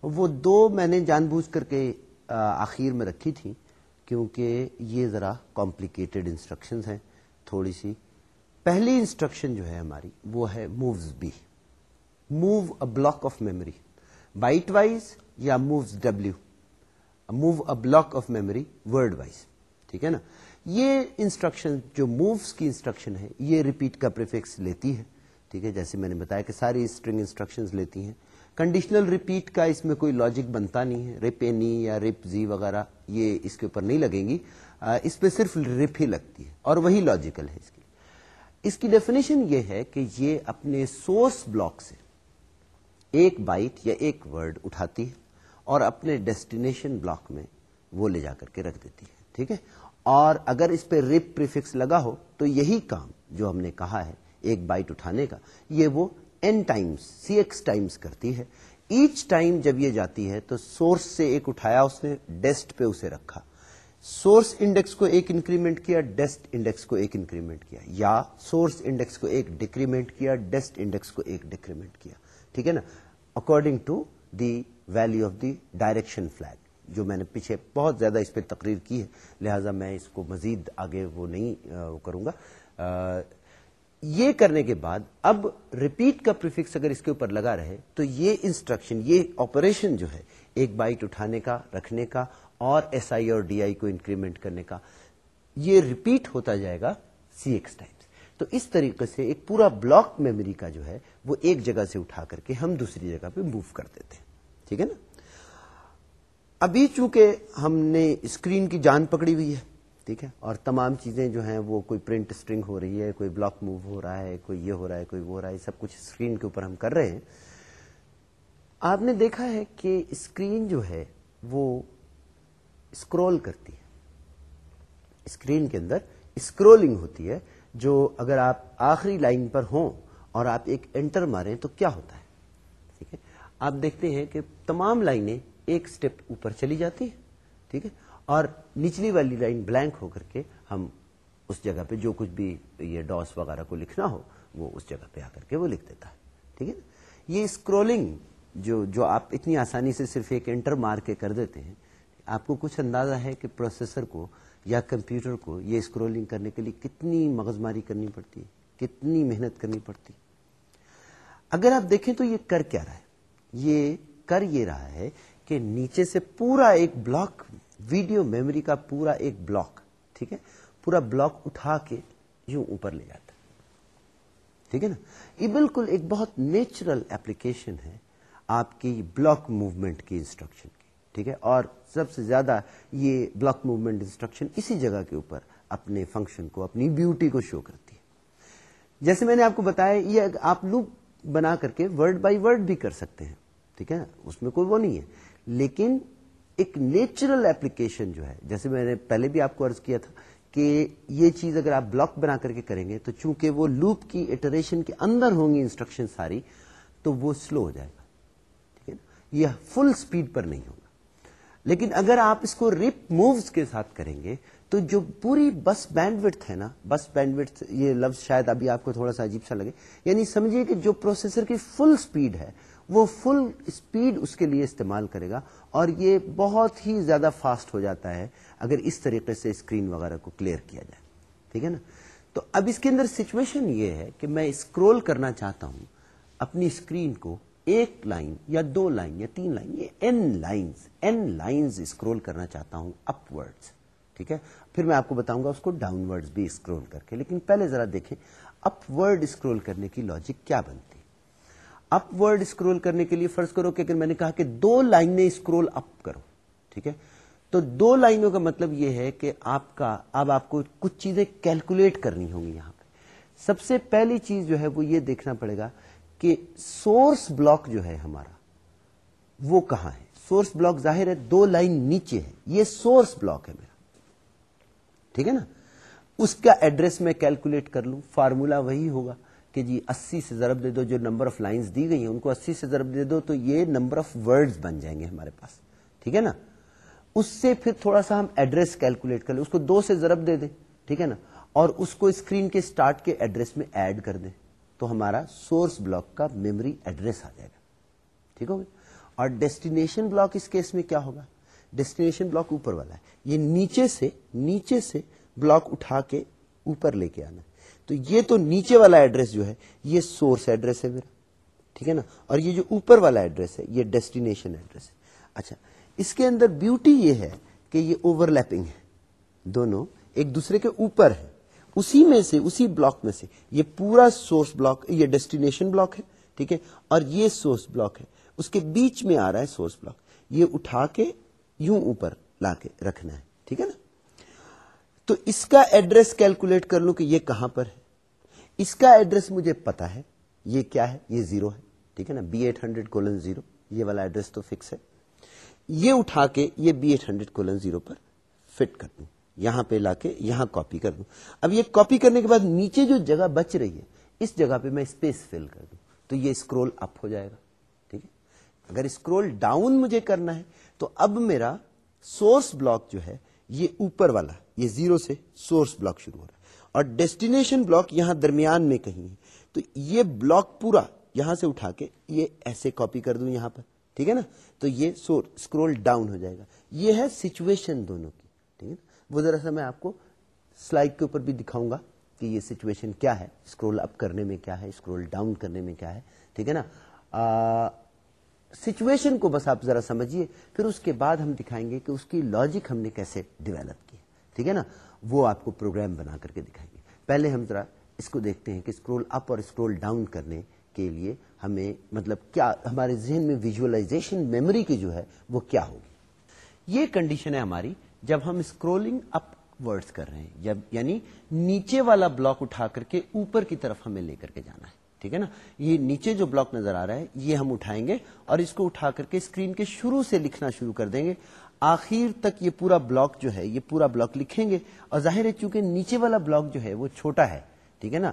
وہ دو میں نے جان بوجھ کر کے آخر میں رکھی تھی کیونکہ یہ ذرا کمپلیکیٹڈ انسٹرکشن ہیں، تھوڑی سی۔ پہلی انسٹرکشن جو ہے ہماری، وہ ہے movs B move a block of memory byte wise یا movs W move a block of memory word wise ٹھیک ہے نا؟ یہ انسٹرکشن جو مووز کی انسٹرکشن ہے، یہ ریپیٹ کا پریفکس لیتی ہے۔ ٹھیک ہے؟ جیسے میں نے بتایا کہ ساری اسٹرنگ انسٹرکشن لیتی ہیں۔ کنڈیشنل ریپیٹ کا اس میں کوئی لاجک بنتا نہیں ہے۔ ریپ اینی یا ریپ زی وغیرہ، یہ اس کے اوپر نہیں لگیں گی۔ اس پہ صرف ریپ ہی لگتی ہے اور وہی لاجیکل ہے اس کی۔ اس کی ڈیفینیشن یہ ہے کہ یہ اپنے سورس بلاک سے ایک بائٹ یا ایک ورڈ اٹھاتی ہے۔ اور اپنے ڈیسٹینیشن بلاک میں وہ لے جا کر کے رکھ دیتی ہے، ٹھیک ہے؟ اور اگر اس پہ ریپ پریفکس لگا ہو تو یہی کام جو ہم نے کہا ہے ایک بائٹ اٹھانے کا، یہ وہ n times c x times کرتی ہے۔ ایچ ٹائم جب یہ جاتی ہے تو سورس سے ایک اٹھایا، اس نے ڈیسٹ پہ اسے رکھا۔ سورس انڈیکس کو ایک انکریمنٹ کیا، ڈیسٹ انڈیکس کو ایک انکریمنٹ کیا۔ یا سورس انڈیکس کو ایک ڈیکریمنٹ کیا، ڈیسٹ انڈیکس کو ایک ڈیکریمنٹ کیا۔ ٹھیک ہے نا؟ According to the value of the direction flag, جو میں نے پیچھے بہت زیادہ اس پہ تقریر کی ہے، لہذا میں اس کو مزید آگے وہ نہیں وہ کروں گا۔ یہ کرنے کے بعد اب ریپیٹ کا پریفکس اگر اس کے اوپر لگا رہے تو یہ انسٹرکشن، یہ آپریشن جو ہے، ایک بائٹ اٹھانے کا، رکھنے کا اور ایس آئی اور ڈی آئی کو انکریمنٹ کرنے کا، یہ ریپیٹ ہوتا جائے گا سی ایکس ٹائمس تو اس طریقے سے ایک پورا بلاک میموری کا جو ہے وہ ایک جگہ سے اٹھا کر کے ہم دوسری جگہ پہ موو کر دیتے ہیں۔ ٹھیک ہے نا؟ ابھی چونکہ ہم نے اسکرین کی جان پکڑی ہوئی ہے، ٹھیک ہے؟ اور تمام چیزیں جو ہیں وہ کوئی پرنٹ اسٹرنگ ہو رہی ہے، کوئی بلاک موو ہو رہا ہے، کوئی یہ ہو رہا ہے، کوئی وہ ہو رہا ہے سب کچھ اسکرین کے اوپر ہم کر رہے ہیں۔ آپ نے دیکھا ہے کہ اسکرین جو ہے وہ اسکرول کرتی ہے۔ اسکرین کے اندر اسکرولنگ ہوتی ہے۔ جو اگر آپ آخری لائن پر ہوں اور آپ ایک انٹر ماریں تو کیا ہوتا ہے؟ ٹھیک ہے؟ آپ دیکھتے ہیں کہ تمام لائنیں ایک سٹیپ اوپر چلی جاتی ہیں، ٹھیک ہے؟ اور نچلی والی لائن بلینک ہو کر کے ہم اس جگہ پہ جو کچھ بھی یہ ڈاس وغیرہ کو لکھنا ہو، وہ اس جگہ پہ آ کر کے وہ لکھ دیتا ہے، ٹھیک ہے؟ یہ اسکرولنگ جو جو آپ اتنی آسانی سے صرف ایک انٹر مار کے کر دیتے ہیں، آپ کو کچھ اندازہ ہے کہ پروسیسر کو یا کمپیوٹر کو یہ اسکرولنگ کرنے کے لیے کتنی مغز ماری کرنی پڑتی ہے، کتنی محنت کرنی پڑتی اگر آپ دیکھیں تو یہ کر کیا رہا ہے؟ یہ کر یہ رہا ہے کہ نیچے سے پورا ایک بلاک، ویڈیو میموری کا پورا ایک بلاک، ٹھیک ہے؟ پورا بلاک اٹھا کے یوں اوپر لے جاتا ٹھیک ہے نا؟ یہ بالکل ایک بہت نیچرل اپلیکیشن ہے آپ کی بلاک موومنٹ کی انسٹرکشن کی۔ ٹھیک ہے؟ اور سب سے زیادہ یہ بلاک موومنٹ انسٹرکشن اسی جگہ کے اوپر اپنے فنکشن کو، اپنی بیوٹی کو شو کرتی ہے۔ جیسے میں نے آپ کو بتایا، یہ آپ لوپ بنا کر کے ورڈ بائی ورڈ بھی کر سکتے ہیں، ٹھیک ہے؟ اس میں کوئی وہ نہیں ہے۔ لیکن ایک نیچرل اپلیکیشن جو ہے، جیسے میں نے پہلے بھی آپ کو عرض کیا تھا کہ یہ چیز اگر آپ بلاک بنا کر کے کریں گے تو چونکہ وہ لوپ کی اٹریشن کے اندر ہوں گی انسٹرکشن ساری، تو وہ سلو ہو جائے گا، ٹھیک ہے؟ نا یہ فل سپیڈ پر نہیں ہوگا۔ لیکن اگر آپ اس کو ریپ مووز کے ساتھ کریں گے، تو جو پوری بس بینڈ ہے نا، بس بینڈ یہ لفظ شاید ابھی آپ کو تھوڑا سا عجیب سا لگے یعنی سمجھیے کہ جو پروسیسر کی فل سپیڈ ہے، وہ فل اسپیڈ اس کے لیے استعمال کرے گا اور یہ بہت ہی زیادہ فاسٹ ہو جاتا ہے اگر اس طریقے سے اسکرین وغیرہ کو کلیئر کیا جائے۔ ٹھیک ہے نا؟ تو اب اس کے اندر سچویشن یہ ہے کہ میں اسکرول کرنا چاہتا ہوں، اپنی اسکرین کو ایک لائن یا دو لائن یا تین لائن، یہ N lines N lines scroll کرنا چاہتا ہوں اپ ورڈ ٹھیک ہے؟ پھر میں آپ کو بتاؤں گا اس کو ڈاؤن ورڈ بھی اسکرول کر کے، لیکن پہلے ذرا دیکھیں اپ ورڈ اسکرول کرنے کی لاجک کیا بنتی؟ اپ ورڈ اسکرول کرنے کے لیے فرض کرو کہ اگر میں نے کہا کہ دو لائنیں اسکرول اپ کرو، ٹھیک ہے؟ تو دو لائنوں کا مطلب یہ ہے کہ آپ کا، اب آپ کو کچھ چیزیں کیلکولیٹ کرنی ہوں گی یہاں پہ۔ سب سے پہلی چیز جو ہے وہ یہ دیکھنا پڑے گا کہ سورس بلاک جو ہے ہمارا، وہ کہاں ہے؟ سورس بلاک ظاہر ہے دو لائن نیچے ہے، یہ سورس بلاک ہے میرا۔ ٹھیک ہے نا؟ اس کا ایڈریس میں کیلکولیٹ کر لوں، فارمولا وہی ہوگا کہ جی اسی سے ضرب دے دو، جو نمبر آف لائنز دی گئی ہیں، ان کو اسی سے ضرب دے دو، تو یہ نمبر آف ورڈز بن جائیں گے ہمارے پاس۔ ٹھیک ہے نا؟ اس سے پھر تھوڑا سا ہم ایڈریس کیلکولیٹ کر لیں، اس کو دو سے ضرب دے دیں۔ ٹھیک ہے نا؟ اور اس کو اسکرین کے اسٹارٹ کے ایڈریس میں ایڈ کر دیں۔ تو ہمارا سورس بلاک کا میموری ایڈریس آ جائے گا۔ ٹھیک ہوگا اور ڈیسٹینیشن بلاک اس کیس میں کیا ہوگا؟ ڈیسٹینیشن بلاک اوپر والا ہے۔ یہ نیچے سے نیچے سے بلاک اٹھا کے اوپر لے کے آنا۔ ہے تو یہ تو نیچے والا ایڈریس جو ہے، یہ سورس ایڈریس ہے میرا۔ ٹھیک ہے نا؟ اور یہ جو اوپر والا ایڈریس ہے، یہ ڈیسٹینیشن ایڈریس ہے۔ اچھا اس کے اندر بیوٹی یہ ہے کہ یہ اوور لیپنگ ہے۔ دونوں ایک دوسرے کے اوپر ہے اسی میں سے، اسی بلاک میں سے۔ یہ پورا سورس بلاک، یہ ڈیسٹینیشن بلاک ہے، ٹھیک ہے؟ اور یہ سورس بلاک ہے۔ اس کے بیچ میں آ رہا ہے سورس بلاک۔ یہ اٹھا کے یوں اوپر لا کے رکھنا ہے، ٹھیک ہے نا؟ تو اس کا ایڈریس کیلکولیٹ کر لوں کہ یہ کہاں پر ہے۔ اس کا ایڈریس مجھے پتا ہے، یہ کیا ہے؟ یہ زیرو ہے، ٹھیک ہے نا؟ B eight hundred colon zero یہ والا ایڈریس تو فکس ہے۔ یہ اٹھا کے یہ B eight hundred colon zero پر فٹ کر دوں۔ یہاں پہ لا کے یہاں کاپی کر دوں۔ اب یہ کاپی کرنے کے بعد نیچے جو جگہ بچ رہی ہے، اس جگہ پہ میں اسپیس فل کر دوں۔ تو یہ اسکرول اپ ہو جائے گا۔ ٹھیک ہے؟ اگر اسکرول ڈاؤن مجھے کرنا ہے، تو اب میرا سورس بلاک جو ہے، یہ اوپر والا، یہ زیرو سے سورس بلاک شروع ہو رہا ہے۔ اور ڈیسٹینیشن بلاک یہاں درمیان میں کہیں ہے۔ تو یہ بلاک پورا یہاں سے اٹھا کے یہ ایسے کاپی کر دوں یہاں پر۔ ٹھیک ہے نا؟ تو یہ اسکرول ڈاؤن ہو جائے گا۔ یہ ہے سچویشن دونوں کی۔ ٹھیک ہے نا؟ وہ ذرا سا میں آپ کو سلائڈ کے اوپر بھی دکھاؤں گا کہ یہ سچویشن کیا ہے اسکرول اپ کرنے میں کیا ہے اسکرول ڈاؤن کرنے میں کیا ہے، ٹھیک ہے نا؟ سچویشن کو بس آپ ذرا سمجھیے، پھر اس کے بعد ہم دکھائیں گے کہ اس کی لاجک ہم نے کیسے ڈیولپ کی ٹھیک ہے نا؟ وہ آپ کو پروگرام بنا کر کے دکھائیں گے۔ پہلے ہم ذرا اس کو دیکھتے ہیں کہ اسکرول اپ اور اسکرول ڈاؤن کرنے کے لیے ہمیں مطلب کیا، ہمارے ذہن میں ویژلائزیشن میموری کی جو ہے وہ کیا ہوگی؟ یہ کنڈیشن ہے ہماری جب ہم اسکرولنگ اپ ورڈز کر رہے ہیں، جب یعنی نیچے والا بلاک اٹھا کر کے اوپر کی طرف ہمیں لے کر کے جانا ہے، ٹھیک ہے نا؟ یہ نیچے جو بلاک نظر آ رہا ہے، یہ ہم اٹھائیں گے اور اس کو اٹھا کر کے اسکرین کے شروع سے لکھنا شروع کر دیں گے۔ آخر تک یہ پورا بلاک جو ہے، یہ پورا بلاک لکھیں گے اور ظاہر ہے چونکہ نیچے والا بلاک جو ہے وہ چھوٹا ہے، ٹھیک ہے نا؟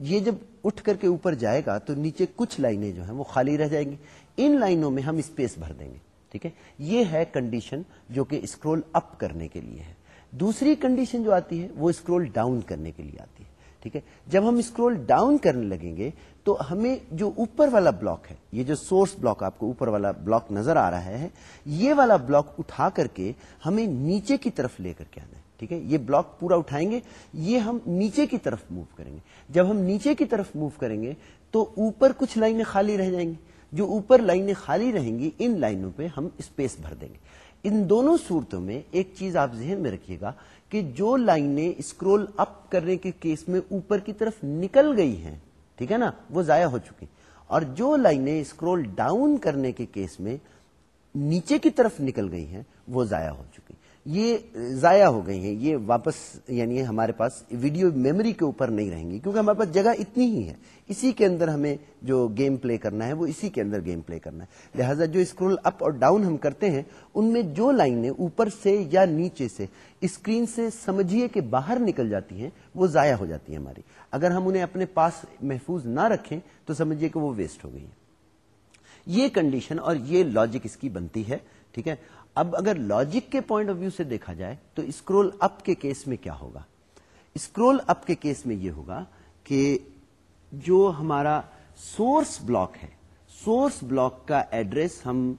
یہ جب اٹھ کر کے اوپر جائے گا تو نیچے کچھ لائنیں جو ہیں وہ خالی رہ جائیں گی۔ ان لائنوں میں ہم اسپیس بھر دیں گے۔ ٹھیک ہے؟ یہ ہے کنڈیشن جو کہ اسکرول اپ کرنے کے لیے ہے۔ دوسری کنڈیشن جو آتی ہے وہ اسکرول ڈاؤن کرنے کے لیے آتی ہے۔ ٹھیک ہے؟ جب ہم اسکرول ڈاؤن کرنے لگیں گے تو ہمیں جو اوپر والا بلاک ہے، یہ جو سورس بلاک آپ کو اوپر والا بلاک نظر آ رہا ہے، یہ والا بلاک اٹھا کر کے ہمیں نیچے کی طرف لے کر کے آنا ہے۔ ٹھیک ہے؟ یہ بلاک پورا اٹھائیں گے، یہ ہم نیچے کی طرف موو کریں گے۔ جب ہم نیچے کی طرف موو کریں گے تو اوپر کچھ لائنیں خالی رہ جائیں گی۔ جو اوپر لائنیں خالی رہیں گی، ان لائنوں پہ ہم اسپیس بھر دیں گے۔ ان دونوں صورتوں میں ایک چیز آپ ذہن میں رکھیے گا کہ جو لائنیں اسکرول اپ کرنے کے کیس میں اوپر کی طرف نکل گئی ہیں، ٹھیک ہے نا؟ وہ ضائع ہو چکی۔ اور جو لائنیں اسکرول ڈاؤن کرنے کے کیس میں نیچے کی طرف نکل گئی ہیں، وہ ضائع ہو چکی۔ یہ ضائع ہو گئی ہیں، یہ واپس یعنی ہمارے پاس ویڈیو میموری کے اوپر نہیں رہیں گی، کیونکہ ہمارے پاس جگہ اتنی ہی ہے۔ اسی کے اندر ہمیں جو گیم پلے کرنا ہے، وہ اسی کے اندر گیم پلے کرنا ہے۔ لہٰذا جو اسکرول اپ اور ڈاؤن ہم کرتے ہیں، ان میں جو لائنیں اوپر سے یا نیچے سے اسکرین سے سمجھیے کہ باہر نکل جاتی ہیں، وہ ضائع ہو جاتی ہیں ہماری۔ اگر ہم انہیں اپنے پاس محفوظ نہ رکھیں، تو سمجھیے کہ وہ ویسٹ ہو گئی ہیں۔ یہ کنڈیشن اور یہ لاجک اس کی بنتی ہے، ٹھیک ہے؟ اب اگر لاجک کے پوائنٹ آف ویو سے دیکھا جائے تو اسکرول اپ کے کیس میں کیا ہوگا؟ اسکرول اپ کے کیس میں یہ ہوگا کہ جو ہمارا سورس بلاک ہے سورس بلاک کا ایڈریس ہم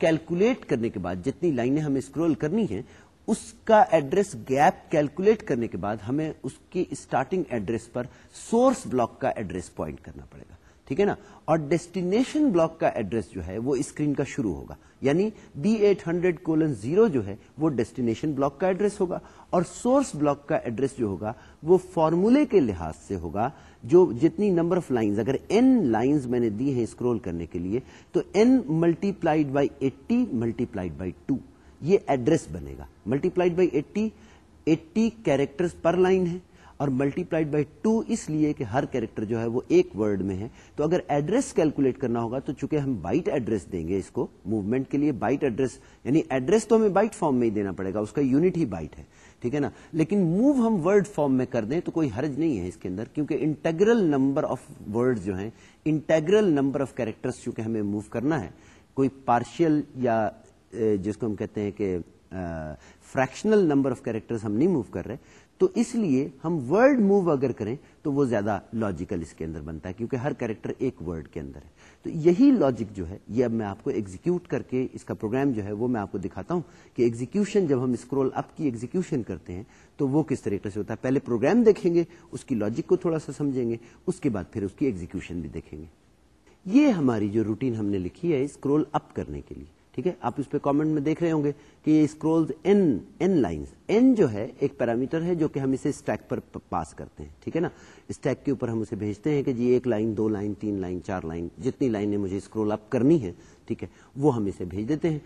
کیلکولیٹ کرنے کے بعد، جتنی لائنیں ہمیں اسکرول کرنی ہیں، اس کا ایڈریس گیپ کیلکولیٹ کرنے کے بعد ہمیں اس کی اسٹارٹنگ ایڈریس پر سورس بلاک کا ایڈریس پوائنٹ کرنا پڑے گا۔ ٹھیک ہے نا؟ اور ڈیسٹینیشن بلاک کا ایڈریس جو ہے وہ اسکرین کا شروع ہوگا۔ یعنی D eight hundred colon zero جو ہے وہ ڈیسٹینیشن بلاک کا ایڈریس ہوگا اور سورس بلاک کا ایڈریس جو ہوگا وہ فارمولے کے لحاظ سے ہوگا۔ جو جتنی نمبر آف لائنز، اگر این لائنز میں نے دی ہیں اسکرول کرنے کے لیے، تو N multiplied by eighty multiplied by two یہ ایڈریس بنے گا۔ Multiplied by eighty eighty character per line ہے۔ اور ملٹی پلائڈ بائی ٹو اس لیے کہ ہر کیریکٹر جو ہے وہ ایک ورڈ میں ہے۔ تو اگر ایڈریس کیلکولیٹ کرنا ہوگا تو چونکہ ہم بائٹ ایڈریس دیں گے اس کو موومنٹ کے لیے بائٹ ایڈریس یعنی ایڈریس تو ہمیں بائٹ فارم میں ہی دینا پڑے گا، اس کا یونٹ ہی بائٹ ہے، ٹھیک ہے نا؟ لیکن موو ہم ورڈ فارم میں کر دیں تو کوئی حرج نہیں ہے اس کے اندر، کیونکہ انٹیگرل نمبر آف ورڈ جو ہیں انٹیگرل نمبر آف کیریکٹر چونکہ ہمیں موو کرنا ہے۔ کوئی پارشل یا جس کو ہم کہتے ہیں کہ فریکشنل نمبر آف کیریکٹر ہم نہیں موو کر رہے۔ تو اس لیے ہم ورڈ موو اگر کریں تو وہ زیادہ لاجیکل اس کے اندر بنتا ہے، کیونکہ ہر کیریکٹر ایک ورڈ کے اندر ہے۔ تو یہی لاجک جو ہے، یہ اب میں آپ کو ایگزیکیوٹ کر کے اس کا پروگرام جو ہے وہ میں آپ کو دکھاتا ہوں کہ ایگزیکیوشن جب ہم اسکرول اپ کی ایگزیکیوشن کرتے ہیں تو وہ کس طریقے سے ہوتا ہے۔ پہلے پروگرام دیکھیں گے، اس کی لاجک کو تھوڑا سا سمجھیں گے، اس کے بعد پھر اس کی ایگزیکیوشن بھی دیکھیں گے۔ یہ ہماری جو روٹین ہم نے لکھی ہے اسکرول اپ کرنے کے لیے۔ ٹھیک ہے؟ آپ اس پہ کامنٹ میں دیکھ رہے ہوں گے کہ یہ scroll N N lines N جو ہے ایک پیرامیٹر ہے جو کہ ہم اسے اسٹیک پر پاس کرتے ہیں، ٹھیک ہے نا؟ اسٹیک کے اوپر ہم اسے بھیجتے ہیں کہ جی ایک لائن دو لائن تین لائن چار لائن جتنی لائنیں مجھے اسکرول اپ کرنی ہے، ٹھیک ہے؟ وہ ہم اسے بھیج دیتے ہیں۔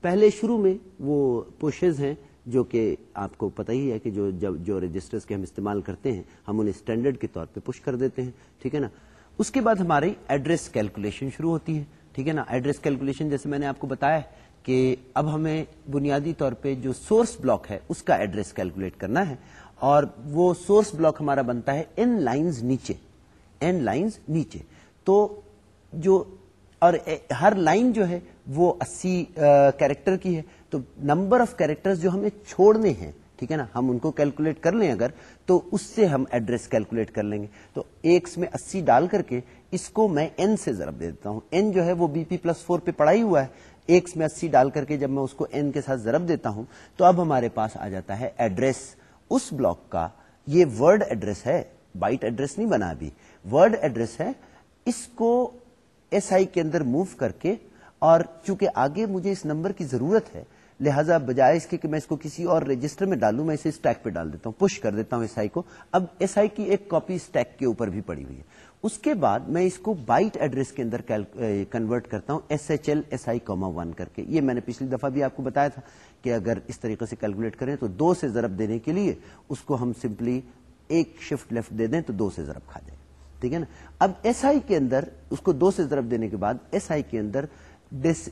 پہلے شروع میں وہ پوشز ہیں جو کہ آپ کو پتہ ہی ہے کہ جو جب، جو رجسٹرز کے ہم استعمال کرتے ہیں، ہم انہیں اسٹینڈرڈ کے طور پہ پش کر دیتے ہیں، ٹھیک ہے نا؟ اس کے بعد ہماری ایڈریس کیلکولیشن شروع ہوتی ہے۔ ٹھیک ہے نا؟ ایڈریس کیلکولیشن جیسے میں نے آپ کو بتایا کہ اب ہمیں بنیادی طور پہ جو سورس بلاک ہے، اس کا ایڈریس کیلکولیٹ کرنا ہے اور وہ سورس بلاک ہمارا بنتا ہے ان لائنز نیچے ان لائنز نیچے۔ تو جو اور ہر لائن جو ہے وہ اسی کیریکٹر کی ہے۔ تو نمبر آف کیریکٹر جو ہمیں چھوڑنے ہیں، ٹھیک ہے نا؟ ہم ان کو کیلکولیٹ کر لیں اگر تو اس سے ہم ایڈریس کیلکولیٹ کر لیں گے۔ تو ایکس میں اسی ڈال کر کے اس کو میں این سے ضرب دے دیتا ہوں۔ این جو ہے وہ بی پی پلس فور پہ پڑا ہی ہوا ہے۔ ایکس میں اسی ڈال کر کے جب میں اس کو این کے ساتھ ضرب دیتا ہوں، تو اب ہمارے پاس آ جاتا ہے ایڈریس اس بلاک کا یہ ورڈ ایڈریس ہے بائٹ ایڈریس نہیں بنا ابھی۔ ورڈ ایڈریس ہے۔ اس کو ایس آئی کے اندر موو کر کے، اور چونکہ آگے مجھے اس نمبر کی ضرورت ہے، لہذا بجائے اس کے کہ میں اس کو کسی اور رجسٹر میں ڈالوں، میں اسے اسٹیک پہ ڈال دیتا ہوں۔ پش کر دیتا ہوں ایس آئی کو۔ اب ایس آئی کی ایک کاپی اسٹیک کے اوپر بھی پڑی ہوئی ہے۔ اس کے بعد میں اس کو بائٹ ایڈریس کے اندر کنورٹ کرتا ہوں S H L S I comma one کر کے۔ یہ میں نے پچھلی دفعہ بھی آپ کو بتایا تھا کہ اگر اس طریقے سے کیلکولیٹ کریں تو دو سے ضرب دینے کے لیے اس کو ہم سمپلی ایک شفٹ لیفٹ دے دیں تو دو سے ضرب کھا جائے ٹھیک ہے نا؟ اب ایس آئی کے اندر اس کو دو سے ضرب دینے کے بعد ایس آئی کے اندر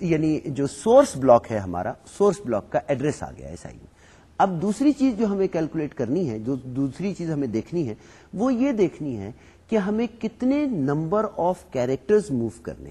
یعنی جو سورس بلاک ہے ہمارا سورس بلاک کا ایڈریس آ گیا ایس آئی میں۔ اب دوسری چیز جو ہمیں کیلکولیٹ کرنی ہے، جو دوسری چیز ہمیں دیکھنی ہے، وہ یہ دیکھنی ہے کہ ہمیں کتنے نمبر آف کیریکٹرز موو کرنے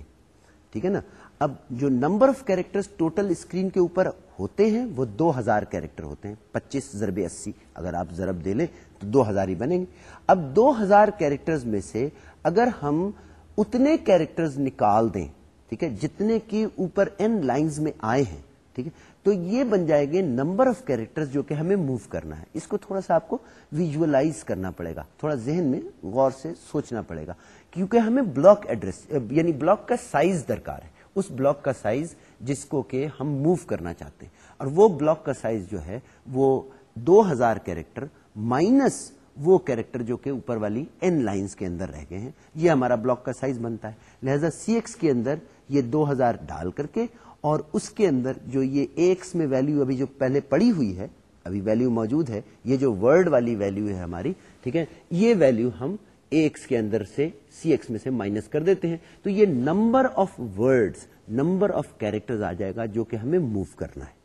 ٹھیک ہے نا؟ اب جو number of character total screen کے اوپر ہوتے ہیں، وہ دو ہزار کیریکٹر ہوتے ہیں۔ پچیس ضرب اسی، اگر آپ ضرب دے لیں تو دو ہزار ہی بنیں گے۔ اب دو ہزار کیریکٹر میں سے اگر ہم اتنے کیریکٹر نکال دیں، ٹھیک ہے، جتنے کی اوپر ان لائنز میں آئے ہیں، ٹھیک ہے تو یہ بن جائے گے نمبر آف کیریکٹر جو کہ ہمیں موو کرنا ہے۔ اس کو تھوڑا سا آپ کو ویژلائز کرنا پڑے گا۔ تھوڑا ذہن میں غور سے سوچنا پڑے گا۔ کیونکہ ہمیں بلاک ایڈریس یعنی بلاک کا سائز درکار ہے۔ اس بلاک کا سائز جس کو کہ ہم موو کرنا چاہتے ہیں۔ اور وہ بلاک کا سائز جو ہے، وہ دو ہزار کیریکٹر مائنس وہ کیریکٹر جو کہ اوپر والی این لائنس کے اندر رہ گئے ہیں۔ یہ ہمارا بلاک کا سائز بنتا ہے۔ لہذا سی ایکس کے اندر یہ دو ہزار ڈال کر کے اور اس کے اندر جو یہ ایکس میں ویلو ابھی جو پہلے پڑی ہوئی ہے، ابھی ویلو موجود ہے، یہ جو ورڈ والی ویلو ہے ہماری، ٹھیک ہے، یہ ویلو ہم ایکس کے اندر سے سی ایکس میں سے مائنس کر دیتے ہیں۔ تو یہ number of words number of character آ جائے گا جو کہ ہمیں موو کرنا ہے۔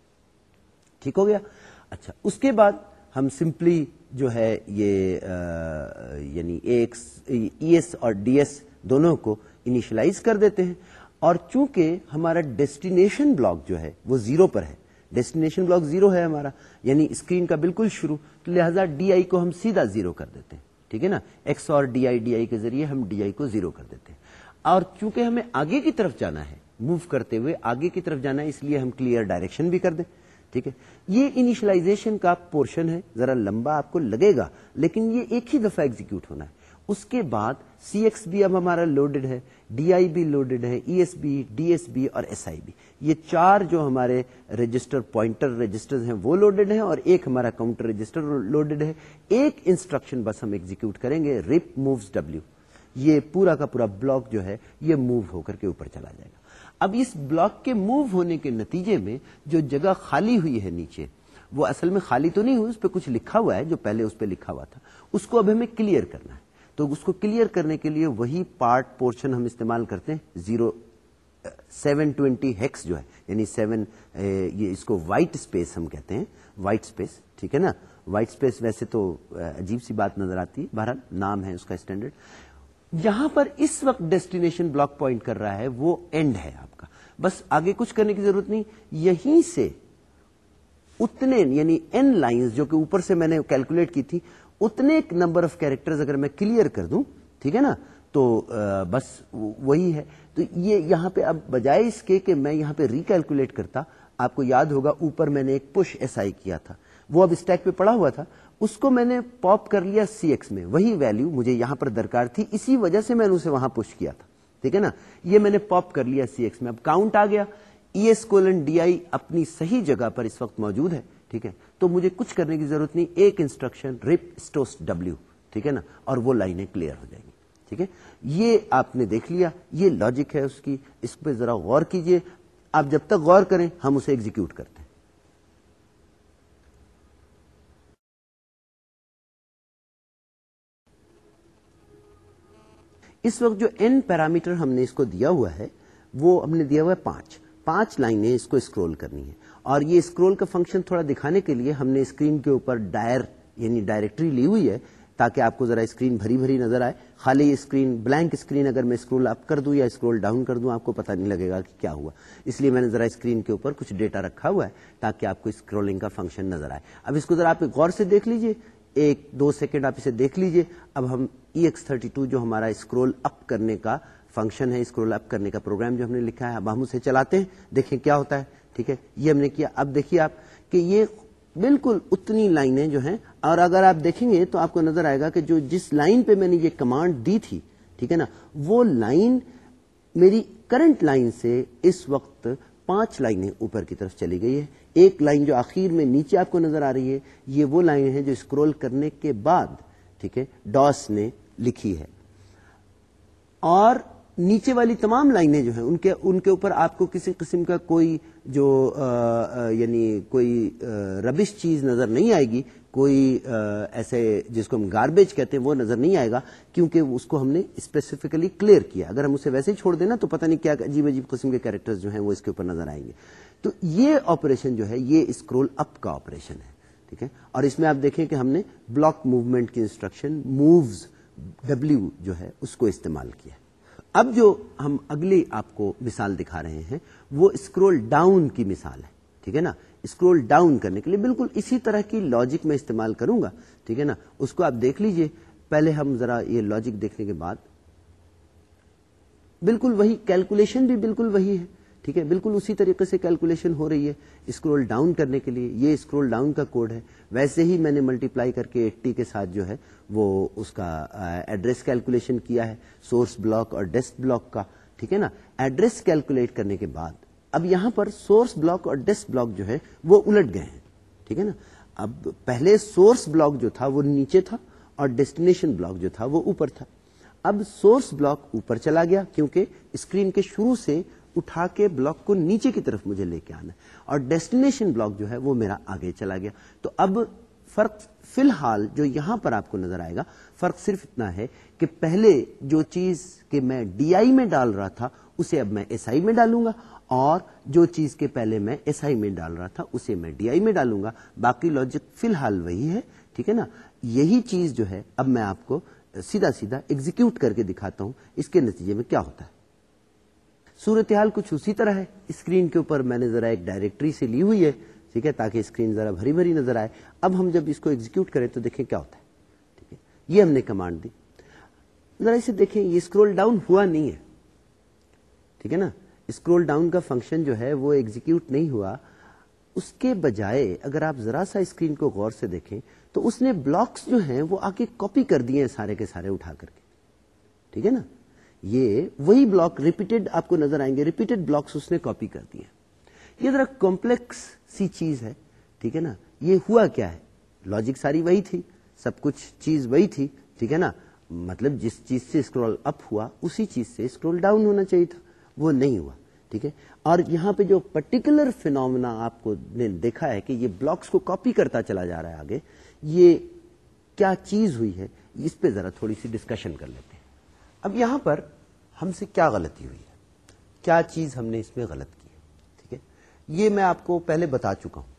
ٹھیک ہو گیا؟ اچھا اس کے بعد ہم سمپلی جو ہے یہ یعنی ایکس، ای، ایس اور ڈی ایس دونوں کو انیشلائز کر دیتے ہیں۔ اور چونکہ ہمارا ڈیسٹینیشن بلاک جو ہے وہ زیرو پر ہے، ڈیسٹینیشن بلاک زیرو ہے ہمارا یعنی اسکرین کا بالکل شروع، تو لہذا ڈی آئی کو ہم سیدھا زیرو کر دیتے ہیں، ٹھیک ہے نا؟ ایکس اور ڈی آئی ڈی آئی کے ذریعے ہم ڈی آئی کو زیرو کر دیتے ہیں۔ اور چونکہ ہمیں آگے کی طرف جانا ہے موو کرتے ہوئے آگے کی طرف جانا ہے، اس لیے ہم کلیئر ڈائریکشن بھی کر دیں، ٹھیک ہے؟ یہ انیشلائزیشن کا پورشن ہے، ذرا لمبا آپ کو لگے گا، لیکن یہ ایک ہی دفعہ ایگزیکیوٹ ہونا ہے۔ اس کے بعد سی ایکس بھی اب ہمارا لوڈڈ ہے ڈی آئی بھی لوڈڈ ہے E S B, D S B اور ایس آئی بی۔ یہ چار جو ہمارے رجسٹر پوائنٹر رجسٹر ہیں، وہ لوڈڈ ہیں اور ایک ہمارا کاؤنٹر رجسٹر لوڈڈ ہے۔ ایک انسٹرکشن بس ہم ایگزیکیوٹ کریں گے ریپ مووز ڈبلو یہ پورا کا پورا بلاک جو ہے، یہ موو ہو کر کے اوپر چلا جائے گا۔ اب اس بلاک کے موو ہونے کے نتیجے میں جو جگہ خالی ہوئی ہے نیچے، وہ اصل میں خالی تو نہیں ہوئی، اس پہ کچھ لکھا ہوا ہے جو پہلے اس پہ لکھا ہوا تھا، اس کو اب ہمیں کلیئر کرنا ہے۔ تو اس کو کلیئر کرنے کے لیے وہی پارٹ پورشن ہم استعمال کرتے ہیں زیرو سیون ٹوینٹی ہیکس جو ہے یعنی سیون uh, یہ اس کو وائٹ اسپیس ہم کہتے ہیں وائٹ اسپیس ٹھیک ہے نا؟ وائٹ اسپیس ویسے تو uh, عجیب سی بات نظر آتی ہے، بہرحال نام ہے اس کا اسٹینڈرڈ جہاں پر اس وقت ڈیسٹینیشن بلاک پوائنٹ کر رہا ہے، وہ اینڈ ہے آپ کا۔ بس آگے کچھ کرنے کی ضرورت نہیں، یہیں سے اتنے یعنی این لائنز جو کہ اوپر سے میں نے کیلکولیٹ کی تھی اتنے نمبر آف کیریکٹر اگر میں کلیئر کر دوں، ٹھیک ہے نا؟ تو بس وہی ہے۔ تو یہ یہاں پہ اب بجائے اس کے کہ میں یہاں پہ ریکیلکولیٹ کرتا، آپ کو یاد ہوگا اوپر میں نے ایک پش ایس آئی کیا تھا۔ وہ اب اسٹیک پہ پڑا ہوا تھا۔ اس کو میں نے پاپ کر لیا سی ایکس میں۔ وہی ویلو مجھے یہاں پر درکار تھی، اسی وجہ سے میں نے اسے وہاں پش کیا تھا۔ ٹھیک ہے نا؟ یہ میں نے پاپ کر لیا سی ایکس میں۔ اب کاؤنٹ آ گیا۔ E S colon D I اپنی صحیح جگہ پر اس وقت موجود ہے۔ ٹھیک ہے؟ تو مجھے کچھ کرنے کی ضرورت نہیں، ایک انسٹرکشن ریپ اسٹوس ڈبلو ٹھیک ہے نا؟ اور وہ لائنیں کلیئر ہو جائیں گی، ٹھیک ہے؟ یہ آپ نے دیکھ لیا، یہ لاجک ہے اس کی، اس پہ ذرا غور کیجیے۔ آپ جب تک غور کریں، ہم اسے ایگزیکیوٹ کرتے ہیں۔ اس وقت جو این پیرامیٹر ہم نے اس کو دیا ہوا ہے، وہ ہم نے دیا ہوا ہے پانچ۔ پانچ لائنیں اس کو اسکرول کرنی ہے اور یہ اسکرول کا فنکشن تھوڑا دکھانے کے لیے ہم نے اسکرین کے اوپر ڈائر یعنی ڈائریکٹری لی ہوئی ہے تاکہ آپ کو ذرا اسکرین بھری بھری نظر آئے۔ خالی اسکرین بلینک اسکرین اگر میں اسکرول اپ کر دوں یا اسکرول ڈاؤن کر دوں آپ کو پتہ نہیں لگے گا کہ کیا ہوا۔ اس لیے میں نے ذرا اسکرین کے اوپر کچھ ڈیٹا رکھا ہوا ہے تاکہ آپ کو اسکرولنگ کا فنکشن نظر آئے۔ اب اس کو ذرا آپ غور سے دیکھ لیجیے۔ ایک دو سیکنڈ آپ اسے دیکھ لیجیے۔ اب ہم ای ایکس تھرٹی ٹو جو ہمارا اسکرول اپ کرنے کا فنکشن ہے اسکرول اپ کرنے کا پروگرام جو ہم نے لکھا ہے، اب ہم اسے چلاتے ہیں، دیکھیں کیا ہوتا ہے، ٹھیک ہے؟ یہ ہم نے کیا۔ اب دیکھیے آپ کہ یہ بالکل اتنی لائنیں جو ہیں، اور اگر آپ دیکھیں گے تو آپ کو نظر آئے گا کہ جو جس لائن پہ میں نے یہ کمانڈ دی تھی، ٹھیک ہے نا، وہ لائن میری کرنٹ لائن سے اس وقت پانچ لائنیں اوپر کی طرف چلی گئی ہے۔ ایک لائن جو آخر میں نیچے آپ کو نظر آ رہی ہے، یہ وہ لائن ہے جو اسکرول کرنے کے بعد، ٹھیک ہے، ڈاس نے لکھی ہے۔ اور نیچے والی تمام لائنیں جو ہیں، ان کے ان کے اوپر آپ کو کسی قسم کا کوئی جو یعنی کوئی ربش چیز نظر نہیں آئے گی، کوئی ایسے جس کو ہم گاربیج کہتے ہیں، وہ نظر نہیں آئے گا، کیونکہ اس کو ہم نے اسپیسیفکلی کلیئر کیا۔ اگر ہم اسے ویسے ہی چھوڑ دیں نا، تو پتہ نہیں کیا عجیب عجیب قسم کے کیریکٹر جو ہیں، وہ اس کے اوپر نظر آئیں گے۔ تو یہ آپریشن جو ہے، یہ اسکرول اپ کا آپریشن ہے، ٹھیک ہے؟ اور اس میں آپ دیکھیں کہ ہم نے بلاک موومنٹ کی انسٹرکشن مووز ڈبلو جو ہے، اس کو استعمال کیا۔ اب جو ہم اگلی آپ کو مثال دکھا رہے ہیں، وہ اسکرول ڈاؤن کی مثال ہے، ٹھیک ہے نا؟ اسکرول ڈاؤن کرنے کے لیے بالکل اسی طرح کی لاجک میں استعمال کروں گا، ٹھیک ہے نا؟ اس کو آپ دیکھ لیجیے۔ پہلے ہم ذرا یہ لاجک دیکھنے کے بعد، بالکل وہی کیلکولیشن بھی بالکل وہی ہے۔ ٹھیک ہے بالکل اسی طریقے سے کیلکولیشن ہو رہی ہے اسکرول ڈاؤن کرنے کے لیے یہ اسکرول ڈاؤن کا کوڈ ہے ویسے ہی میں نے ملٹی پلائی کر کے ایٹی کے ساتھ جو ہے وہ اس کا ایڈریس کیلکولیشن کیا ہے سورس بلاک اور ڈیسک بلاک کا ٹھیک ہے نا ایڈریس کیلکولیٹ کرنے کے بعد اب یہاں پر سورس بلاک اور ڈیسک بلاک جو ہے وہ الٹ گئے ہیں ٹھیک ہے نا اب پہلے سورس بلاک جو تھا وہ نیچے تھا اور ڈیسٹینیشن بلاک جو تھا وہ اوپر تھا اب سورس بلاک اوپر چلا گیا کیونکہ اسکرین کے شروع سے اٹھا کے بلاک کو نیچے کی طرف مجھے لے کے آنا ہے۔ اور ڈیسٹینیشن بلاک جو ہے وہ میرا آگے چلا گیا۔ تو اب فرق فی الحال جو یہاں پر آپ کو نظر آئے گا، فرق صرف اتنا ہے کہ پہلے جو چیز کہ میں ڈی آئی میں ڈال رہا تھا، اسے اب میں ایس آئی میں ڈالوں گا۔ اور جو چیز کے پہلے میں ایس آئی میں ڈال رہا تھا، اسے میں ڈی آئی میں ڈالوں گا۔ باقی لاجک فی الحال وہی ہے، ٹھیک ہے نا؟ یہی چیز جو ہے، اب میں آپ کو سیدھا سیدھا ایگزیکیوٹ کر کے دکھاتا ہوں۔ اس کے نتیجے میں کیا ہوتا ہے؟ صورتحال کچھ اسی طرح ہے۔ اسکرین کے اوپر میں نے ذرا ایک ڈائریکٹری سے لی ہوئی ہے، ٹھیک ہے؟ تاکہ اسکرین ذرا بھری بھری نظر آئے۔ اب ہم جب اس کو ایگزیکیوٹ کریں تو دیکھیں کیا ہوتا ہے۔ ٹھیک ہے؟ یہ ہم نے کمانڈ دی۔ ذرا اسے دیکھیں، یہ اسکرول ڈاؤن ہوا نہیں ہے۔ ٹھیک ہے نا؟ اسکرول ڈاؤن کا فنکشن جو ہے وہ ایگزیکیوٹ نہیں ہوا۔ اس کے بجائے اگر آپ ذرا سا اسکرین کو غور سے دیکھیں تو اس نے بلاکس جو ہیں وہ آ کے کاپی کر دیے سارے کے سارے اٹھا کر کے۔ ٹھیک ہے نا؟ یہ وہی بلاک ریپیٹڈ آپ کو نظر آئیں گے ریپیٹڈ بلاکس اس نے کاپی کر دیے یہ ذرا کمپلیکس سی چیز ہے، ٹھیک ہے نا؟ یہ ہوا کیا ہے؟ لاجک ساری وہی تھی، سب کچھ چیز وہی تھی، ٹھیک ہے نا؟ مطلب جس چیز سے اسکرول اپ ہوا، اسی چیز سے اسکرول ڈاؤن ہونا چاہیے تھا، وہ نہیں ہوا، ٹھیک ہے؟ اور یہاں پہ جو پرٹیکولر فینومنا آپ کو نے دیکھا ہے کہ یہ بلاکس کو کاپی کرتا چلا جا رہا ہے آگے، یہ کیا چیز ہوئی ہے؟ اس پہ ذرا تھوڑی سی ڈسکشن کر لیتے اب یہاں پر ہم سے کیا غلطی ہوئی ہے؟ کیا چیز ہم نے اس میں غلط کی ہے؟ ٹھیک ہے؟ یہ میں آپ کو پہلے بتا چکا ہوں۔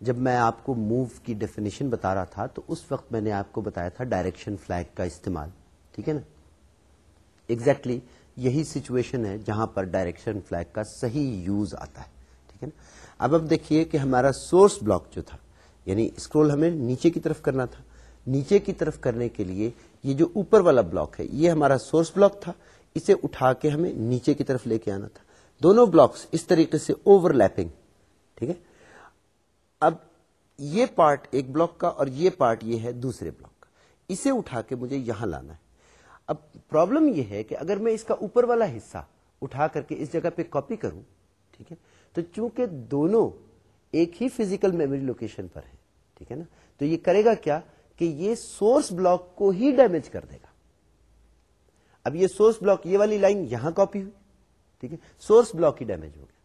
جب میں آپ کو موو کی ڈیفینیشن بتا رہا تھا، تو اس وقت میں نے آپ کو بتایا تھا ڈائریکشن فلیگ کا استعمال۔ ٹھیک ہے نا؟ ایگزیکٹلی exactly یہی سچویشن ہے جہاں پر ڈائریکشن فلیگ کا صحیح یوز آتا ہے۔ ٹھیک ہے نا؟ اب اب دیکھیے کہ ہمارا سورس بلاک جو تھا یعنی اسکرول ہمیں نیچے کی طرف کرنا تھا۔ نیچے کی طرف کرنے کے لیے یہ جو اوپر والا بلاک ہے، یہ ہمارا سورس بلاک تھا، اسے اٹھا کے ہمیں نیچے کی طرف لے کے آنا تھا۔ دونوں بلاکس اس طریقے سے اوور لیپنگ ٹھیک ہے؟ اب یہ پارٹ ایک بلاک کا اور یہ پارٹ یہ ہے دوسرے بلاک کا۔ اسے اٹھا کے مجھے یہاں لانا ہے۔ اب پرابلم یہ ہے کہ اگر میں اس کا اوپر والا حصہ اٹھا کر کے اس جگہ پہ کاپی کروں، ٹھیک ہے؟ تو چونکہ دونوں ایک ہی فزیکل میموری لوکیشن پر ہے ٹھیک ہے نا؟ تو یہ کرے گا کیا؟ کہ یہ سورس بلاک کو ہی ڈیمیج کر دے گا۔ اب یہ سورس بلاک یہ والی لائن یہاں کاپی ہوئی، ٹھیک ہے؟ سورس بلاک ہی ڈیمیج ہو گیا۔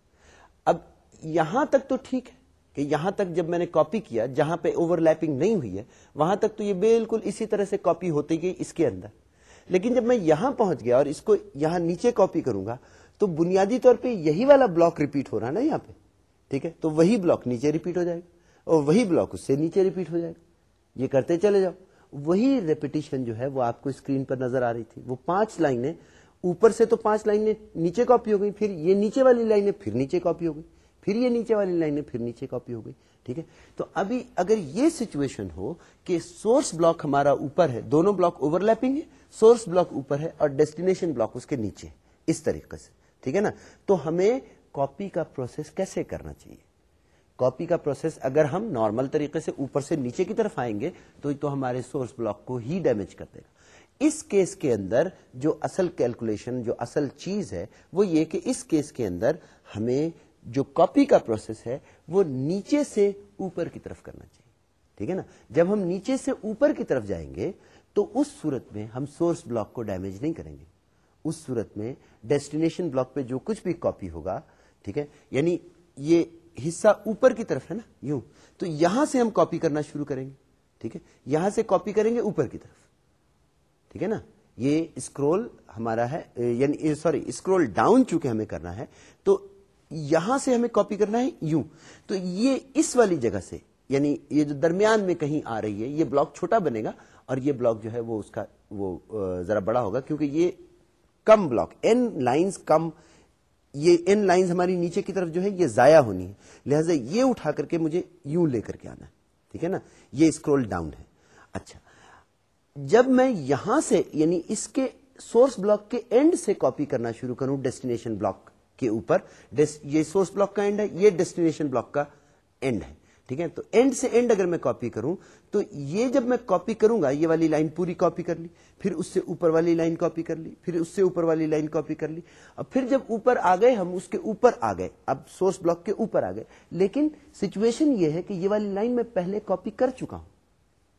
اب یہاں تک تو ٹھیک ہے کہ یہاں تک جب میں نے کاپی کیا، جہاں پہ اوور لیپنگ نہیں ہوئی ہے، وہاں تک تو یہ بالکل اسی طرح سے کاپی ہوتی گئی اس کے اندر۔ لیکن جب میں یہاں پہنچ گیا اور اس کو یہاں نیچے کاپی کروں گا، تو بنیادی طور پہ یہی والا بلاک ریپیٹ ہو رہا ہے نا یہاں پہ، ٹھیک ہے؟ تو وہی بلاک نیچے ریپیٹ ہو جائے گا اور وہی بلاک اس سے نیچے ریپیٹ ہو جائے گا۔ یہ کرتے چلے جاؤ۔ وہی ریپیٹیشن جو ہے وہ آپ کو اسکرین پر نظر آ رہی تھی۔ وہ پانچ لائنیں، اوپر سے تو پانچ لائنیں نیچے کاپی ہو گئی پھر یہ نیچے والی لائنیں، پھر نیچے کاپی ہو گئی پھر یہ نیچے والی لائنیں، پھر نیچے کاپی ہو گئی ٹھیک ہے؟ تو ابھی اگر یہ سچویشن ہو کہ سورس بلاک ہمارا اوپر ہے، دونوں بلاک اوور لیپنگ ہے سورس بلاک اوپر ہے اور ڈیسٹینیشن بلاک اس کے نیچے، اس طریقے سے۔ ٹھیک ہے نا؟ تو ہمیں کاپی کا پروسیس کیسے کرنا چاہیے؟ کاپی کا پروسیس اگر ہم نارمل طریقے سے اوپر سے نیچے کی طرف آئیں گے، تو تو ہمارے سورس بلاک کو ہی ڈیمیج کر دے گا۔ اس کیس کے اندر جو اصل کیلکولیشن، جو اصل چیز ہے، وہ یہ کہ اس کیس کے اندر ہمیں جو کاپی کا پروسیس ہے، وہ نیچے سے اوپر کی طرف کرنا چاہیے۔ ٹھیک ہے نا؟ جب ہم نیچے سے اوپر کی طرف جائیں گے، تو اس صورت میں ہم سورس بلاک کو ڈیمیج نہیں کریں گے۔ اس صورت میں ڈیسٹینیشن بلاک پہ جو کچھ بھی کاپی ہوگا، ٹھیک ہے؟ یعنی یہ حصہ اوپر کی طرف ہے نا؟ یوں. تو یہاں سے ہم کاپی کرنا شروع کریں گے. ٹھیک ہے؟ یہاں سے کاپی کریں گے اوپر کی طرف. ٹھیک ہے نا؟ یہ اسکرول ہمارا ہے یعنی سوری اسکرول ڈاؤن چونکہ ہمیں کرنا ہے، تو یہاں سے ہمیں کاپی کرنا ہے یوں. تو یہ اس والی جگہ سے یعنی یہ جو درمیان میں کہیں آ رہی ہے، یہ بلاک چھوٹا بنے گا، اور یہ بلاک جو ہے وہ اس کا وہ ذرا بڑا ہوگا، کیونکہ یہ کم بلاک این لائنز کم یہ ان لائنز ہماری نیچے کی طرف جو ہے یہ ضائع ہونی ہے۔ لہذا یہ اٹھا کر کے مجھے یوں لے کر کے آنا ہے۔ ٹھیک ہے نا؟ یہ اسکرول ڈاؤن ہے۔ اچھا۔ جب میں یہاں سے یعنی اس کے سورس بلاک کے اینڈ سے کاپی کرنا شروع کروں ڈیسٹینیشن بلاک کے اوپر یہ سورس بلاک کا اینڈ ہے، یہ ڈیسٹینیشن بلاک کا اینڈ ہے۔ ٹھیک ہے؟ تو اینڈ سے اینڈ اگر میں کاپی کروں، تو یہ جب میں کاپی کروں گا، یہ والی لائن پوری کاپی کر لی، پھر اس سے اوپر والی لائن کاپی کر لی، پھر اس سے اوپر والی لائن کاپی کر لی اب پھر جب اوپر آ گئے، ہم اس کے اوپر آ گئے۔ اب سورس بلاک کے اوپر آ گئے۔ لیکن سچویشن یہ ہے کہ یہ والی لائن میں پہلے کاپی کر چکا ہوں۔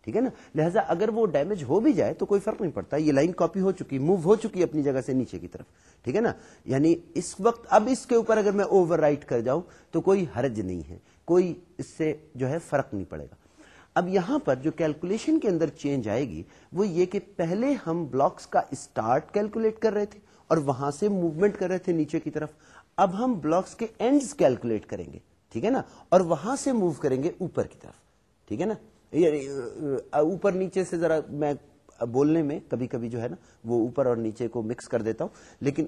ٹھیک ہے نا؟ لہٰذا اگر وہ ڈیمیج ہو بھی جائے تو کوئی فرق نہیں پڑتا۔ یہ لائن کاپی ہو چکی موو ہو چکی اپنی جگہ سے نیچے کی طرف۔ ٹھیک ہے نا؟ یعنی اس وقت، اب اس کے اوپر اگر میں اوور رائٹ کر جاؤں تو کوئی حرج نہیں ہے۔ کوئی اس سے جو ہے فرق نہیں پڑے گا۔ اب یہاں پر جو کیلکولیشن کے اندر چینج آئے گی، وہ یہ کہ پہلے ہم بلاکس کا اسٹارٹ کیلکولیٹ کر رہے تھے اور وہاں سے موومنٹ کر رہے تھے نیچے کی طرف۔ اب ہم بلاکس کے اینڈز کیلکولیٹ کریں گے، ٹھیک ہے نا؟ اور وہاں سے موو کریں گے اوپر کی طرف، ٹھیک ہے نا؟ یعنی، اوپر نیچے سے ذرا میں بولنے میں کبھی کبھی جو ہے نا، وہ اوپر اور نیچے کو مکس کر دیتا ہوں، لیکن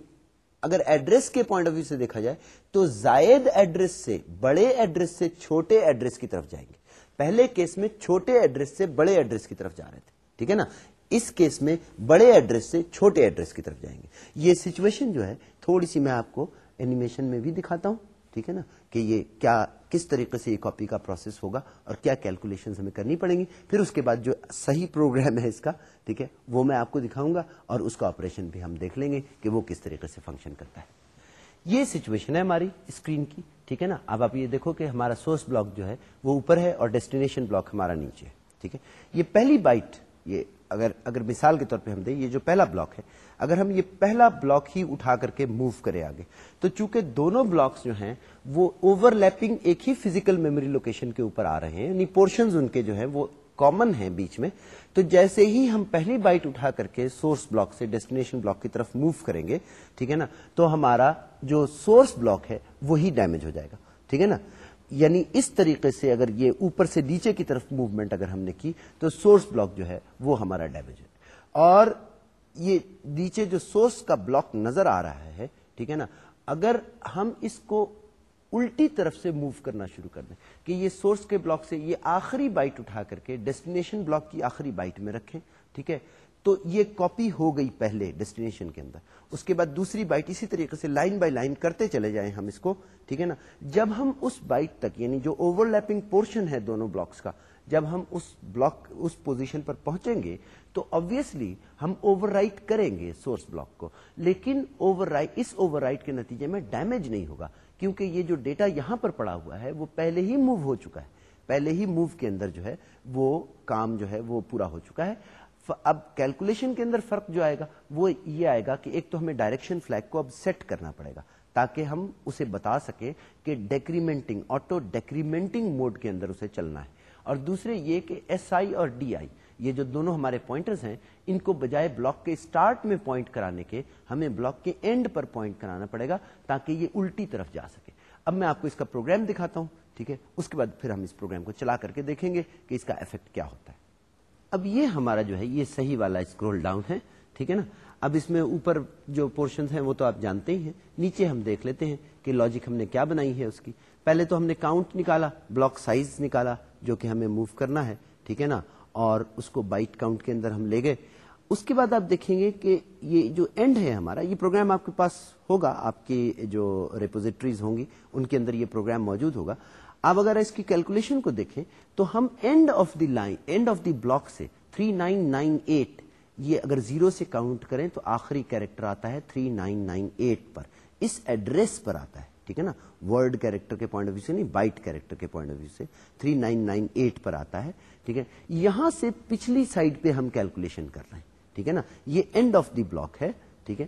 اگر ایڈریس کے پوائنٹ آف ویو سے دیکھا جائے تو زائد ایڈریس سے بڑے ایڈریس سے چھوٹے ایڈریس کی طرف جائیں گے۔ پہلے کیس میں چھوٹے ایڈریس سے بڑے ایڈریس کی طرف جا رہے تھے، ٹھیک ہے نا؟ اس کیس میں بڑے ایڈریس سے چھوٹے ایڈریس کی طرف جائیں گے۔ یہ سچویشن جو ہے، تھوڑی سی میں آپ کو اینیمیشن میں بھی دکھاتا ہوں، ٹھیک ہے نا؟ کہ یہ کیا کس طریقے سے یہ کاپی کا پروسیس ہوگا اور کیا کیلکولیشن ہمیں کرنی پڑیں گی۔ پھر اس کے بعد جو صحیح پروگرام ہے اس کا، ٹھیک ہے، وہ میں آپ کو دکھاؤں گا اور اس کا آپریشن بھی ہم دیکھ لیں گے کہ وہ کس طریقے سے فنکشن کرتا ہے۔ یہ سچویشن ہے ہماری اسکرین کی، ٹھیک ہے نا؟ اب آپ یہ دیکھو کہ ہمارا سورس بلاک جو ہے وہ اوپر ہے اور ڈیسٹینیشن بلاک ہمارا نیچے ہے، ٹھیک ہے۔ یہ پہلی بائٹ یہ اگر اگر مثال کے طور پہ ہم دیں، یہ جو پہلا بلاک ہے، اگر ہم یہ پہلا بلاک ہی اٹھا کر کے موو کرے آگے، تو چونکہ دونوں بلاکس جو ہیں، وہ اوور لیپنگ ایک ہی فزیکل میموری لوکیشن کے اوپر آ رہے ہیں یعنی پورشنز ان کے جو ہیں، وہ کامن ہیں بیچ میں۔ تو جیسے ہی ہم پہلی بائٹ اٹھا کر کے سورس بلاک سے ڈیسٹینیشن بلاک کی طرف موو کریں گے، ٹھیک ہے نا، تو ہمارا جو سورس بلاک ہے، وہی ڈیمیج ہو جائے گا۔ ٹھیک ہے نا؟ یعنی اس طریقے سے اگر یہ اوپر سے نیچے کی طرف موومنٹ اگر ہم نے کی، تو سورس بلاک جو ہے وہ ہمارا ڈیمیج ہے اور یہ نیچے جو سورس کا بلاک نظر آ رہا ہے، ٹھیک ہے نا؟ اگر ہم اس کو الٹی طرف سے موو کرنا شروع کر دیں، کہ یہ سورس کے بلاک سے یہ آخری بائٹ اٹھا کر کے ڈیسٹینیشن بلاک کی آخری بائٹ میں رکھیں، ٹھیک ہے؟ تو یہ کاپی ہو گئی پہلے ڈیسٹینیشن کے اندر۔ اس کے بعد دوسری بائٹ اسی طریقے سے لائن بائی لائن کرتے چلے جائیں ہم اس کو، ٹھیک ہے نا؟ جب ہم اس بائٹ تک یعنی جو اوور لیپنگ پورشن ہے دونوں بلاکس کا، جب ہم اس بلاک اس پوزیشن پر پہنچیں گے، تو آبویسلی ہم اوور رائٹ کریں گے سورس بلاک کو۔ لیکن اوور رائٹ اس اوور رائٹ کے نتیجے میں ڈیمیج نہیں ہوگا، کیونکہ یہ جو ڈیٹا یہاں پر پڑا ہوا ہے، وہ پہلے ہی موو ہو چکا ہے۔ پہلے ہی موو کے اندر جو ہے، وہ کام جو ہے، وہ پورا ہو چکا ہے۔ اب کیلکولیشن کے اندر فرق جو آئے گا، وہ یہ آئے گا کہ ایک تو ہمیں ڈائریکشن فلیک کو اب سیٹ کرنا پڑے گا، تاکہ ہم اسے بتا سکیں کہ ڈیکریمنٹنگ آٹو ڈیکریمنٹنگ موڈ کے اندر اسے چلنا ہے۔ اور دوسرے یہ کہ ایس آئی اور ڈی آئی یہ جو دونوں ہمارے پوائنٹرز ہیں، ان کو بجائے بلاک کے اسٹارٹ میں پوائنٹ کرانے کے، ہمیں بلاک کے اینڈ پر پوائنٹ کرانا پڑے گا، تاکہ یہ الٹی طرف جا سکے۔ اب میں آپ کو اس کا پروگرام دکھاتا ہوں، ٹھیک ہے؟ اس کے بعد پھر ہم اس پروگرام کو چلا کر کے دیکھیں گے کہ اس کا افیکٹ کیا ہوتا ہے۔ اب یہ ہمارا جو ہے، یہ صحیح والا اسکرول ڈاؤن ہے، ٹھیک ہے نا؟ اب اس میں اوپر جو پورشن ہیں، وہ تو آپ جانتے ہی ہیں۔ نیچے ہم دیکھ لیتے ہیں کہ لاجک ہم نے کیا بنائی ہے اس کی۔ پہلے تو ہم نے کاؤنٹ نکالا بلاک سائز نکالا، جو کہ ہمیں موو کرنا ہے، ٹھیک ہے نا؟ اور اس کو بائٹ کاؤنٹ کے اندر ہم لے گئے۔ اس کے بعد آپ دیکھیں گے کہ یہ جو اینڈ ہے ہمارا، یہ پروگرام آپ کے پاس ہوگا، آپ کی جو ریپوزیٹریز ہوں گی، ان کے اندر یہ پروگرام موجود ہوگا۔ آپ اگر اس کی کیلکولیشن کو دیکھیں تو ہم end of the line end of the block سے 3998 یہ اگر زیرو سے کاؤنٹ کریں تو آخری کیریکٹر آتا ہے 3998 پر۔ اس ایڈریس پر آتا ہے، ٹھیک ہے نا؟ ورڈ کیریکٹر کے پوائنٹ آف ویو سے نہیں بائٹ کیریکٹر کے پوائنٹ آف ویو سے 3998 پر آتا ہے، ٹھیک ہے؟ یہاں سے پچھلی سائڈ پہ ہم کیلکولیشن کر رہے ہیں، ٹھیک ہے نا؟ یہ اینڈ آف دی بلاک ہے، ٹھیک ہے؟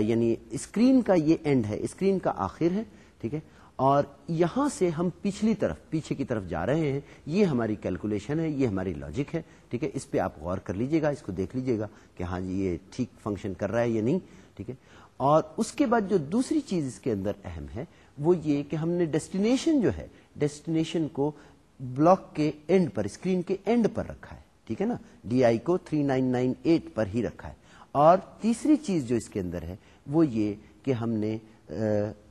یعنی اسکرین کا یہ اینڈ ہے اسکرین کا آخر ہے، ٹھیک ہے؟ اور یہاں سے ہم پچھلی طرف، پیچھے کی طرف جا رہے ہیں، یہ ہماری کیلکولیشن ہے، یہ ہماری لاجک ہے، ٹھیک ہے؟ اس پہ آپ غور کر لیجیے گا، اس کو دیکھ لیجیے گا کہ ہاں جی یہ ٹھیک فنکشن کر رہا ہے یا نہیں، ٹھیک ہے؟ اور اس کے بعد جو دوسری چیز اس کے اندر اہم ہے، وہ یہ کہ ہم نے ڈیسٹینیشن جو ہے ڈیسٹینیشن کو بلاک کے اینڈ پر اسکرین کے اینڈ پر رکھا ہے، ٹھیک ہے نا؟ ڈی آئی کو 3998 پر ہی رکھا ہے۔ اور تیسری چیز جو اس کے اندر ہے، وہ یہ کہ ہم نے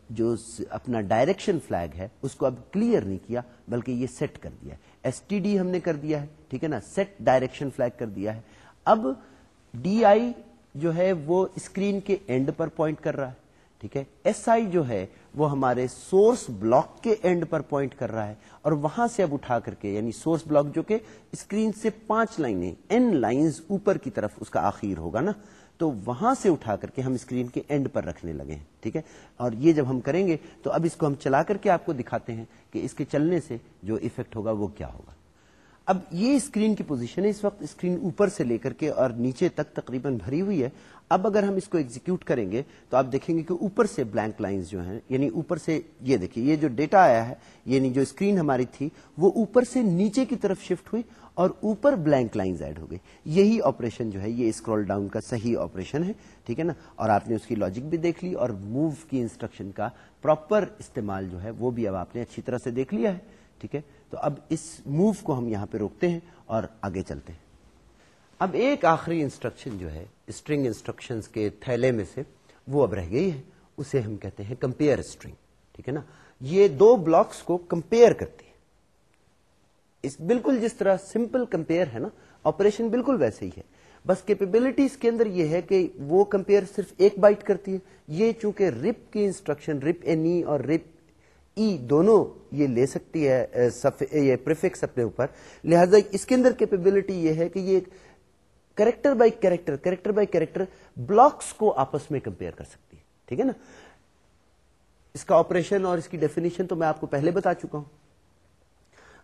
جو اپنا ڈائریکشن فلیگ ہے، اس کو اب کلیئر نہیں کیا، بلکہ یہ سیٹ کر دیا ایس ٹی ڈی ہم نے کر دیا ہے، ٹھیک ہے نا؟ سیٹ ڈائریکشن فلیگ کر دیا ہے۔ اب ڈی آئی جو ہے، وہ اسکرین کے اینڈ پر پوائنٹ کر رہا ہے، ٹھیک ہے؟ ایس آئی جو ہے، وہ ہمارے سورس بلاک کے اینڈ پر پوائنٹ کر رہا ہے۔ اور وہاں سے اب اٹھا کر کے یعنی سورس بلاک جو کہ اسکرین سے پانچ لائنیں این لائنز اوپر کی طرف اس کا آخر ہوگا نا؟ تو وہاں سے اٹھا کر کے ہم اسکرین کے اینڈ پر رکھنے لگے ہیں، ٹھیک ہے؟ اور یہ جب ہم کریں گے تو اب اس کو ہم چلا کر کے آپ کو دکھاتے ہیں کہ اس کے چلنے سے جو افیکٹ ہوگا وہ کیا ہوگا۔ اب یہ اسکرین کی پوزیشن ہے، اس وقت اسکرین اوپر سے لے کر کے اور نیچے تک تقریباً بھری ہوئی ہے۔ اب اگر ہم اس کو ایگزیکیوٹ کریں گے تو آپ دیکھیں گے کہ اوپر سے بلینک لائنز جو ہیں یعنی اوپر سے یہ دیکھیے، یہ جو ڈیٹا آیا ہے یعنی جو اسکرین ہماری تھی، وہ اوپر سے نیچے کی طرف شفٹ ہوئی اور اوپر بلینک لائنز ایڈ ہو گئی۔ یہی آپریشن جو ہے، یہ اسکرول ڈاؤن کا صحیح آپریشن ہے، ٹھیک ہے نا؟ اور آپ نے اس کی لاجک بھی دیکھ لی اور موو کی انسٹرکشن کا پراپر استعمال جو ہے، وہ بھی اب آپ نے اچھی طرح سے دیکھ لیا ہے، ٹھیک ہے؟ تو اب اس موو کو ہم یہاں پہ روکتے ہیں اور آگے چلتے ہیں۔ اب ایک آخری انسٹرکشن جو ہے اسٹرنگ انسٹرکشن کے تھیلے میں سے وہ اب رہ گئی ہے۔ اسے ہم کہتے ہیں کمپیئر اسٹرنگ ٹھیک ہے نا؟ یہ دو بلاکس کو کمپیئر کرتی ہے۔ اس بالکل جس طرح سمپل کمپیئر ہے نا آپریشن بالکل ویسے ہی ہے۔ بس کیپیبلٹیز کے اندر یہ ہے کہ وہ کمپیئر صرف ایک بائٹ کرتی ہے۔ یہ چونکہ رپ کی انسٹرکشن رپ این ای اور رپ ای e دونوں یہ لے سکتی ہے یہ پریفکس اپنے اوپر۔ لہذا اس کے اندر کیپیبلٹی یہ ہے کہ یہ character by character character by character blocks کو آپس میں کمپیئر کر سکتی ہے، ٹھیک ہے نا؟ اس کا آپریشن اور اس کی ڈیفینیشن تو میں آپ کو پہلے بتا چکا ہوں۔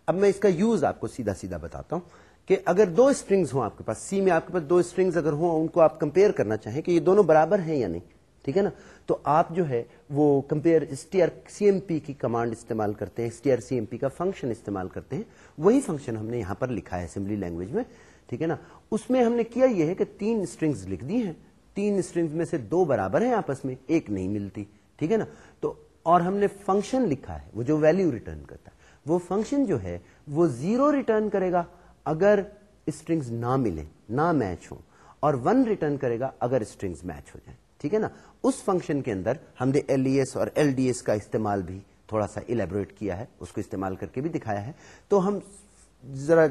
اب میں اس کا یوز آپ کو سیدھا سیدھا بتاتا ہوں کہ اگر دو اسٹرنگز ہوں آپ کے پاس سی میں آپ کے پاس دو اسٹرنگز اگر ہوں، ان کو آپ کمپیئر کرنا چاہیں کہ یہ دونوں برابر ہیں یا نہیں، ٹھیک ہے نا؟ تو آپ جو ہے وہ کمپیئر سی ایم پی کی کمانڈ استعمال کرتے ہیں S T R C M P کا فنکشن استعمال کرتے ہیں۔ وہی فنکشن ہم نے یہاں پر لکھا ہے اسمبلی لینگویج میں۔ ٹھیک ہے نا؟ اس میں ہم نے کیا یہ ہے کہ تین اسٹرنگز لکھ دی ہیں۔ تین اسٹرنگز میں سے دو برابر ہیں آپس میں، ایک نہیں ملتی۔ ٹھیک ہے نا؟ تو اور ہم نے فنکشن لکھا ہے، وہ جو ویلو ریٹرن کرتا ہے۔ وہ فنکشن جو ہے، وہ زیرو ریٹرن کرے گا اگر اسٹرنگز نہ ملے نہ میچ ہو اور ون ریٹرن کرے گا اگر اسٹرنگز میچ ہو جائیں۔ ٹھیک ہے نا؟ اس فنکشن کے اندر ہم نے ایل ای ایس اور ایل ڈی ایس کا استعمال بھی تھوڑا سا الیبوریٹ کیا ہے، اس کو استعمال کر کے بھی دکھایا ہے۔ تو ہم ذرا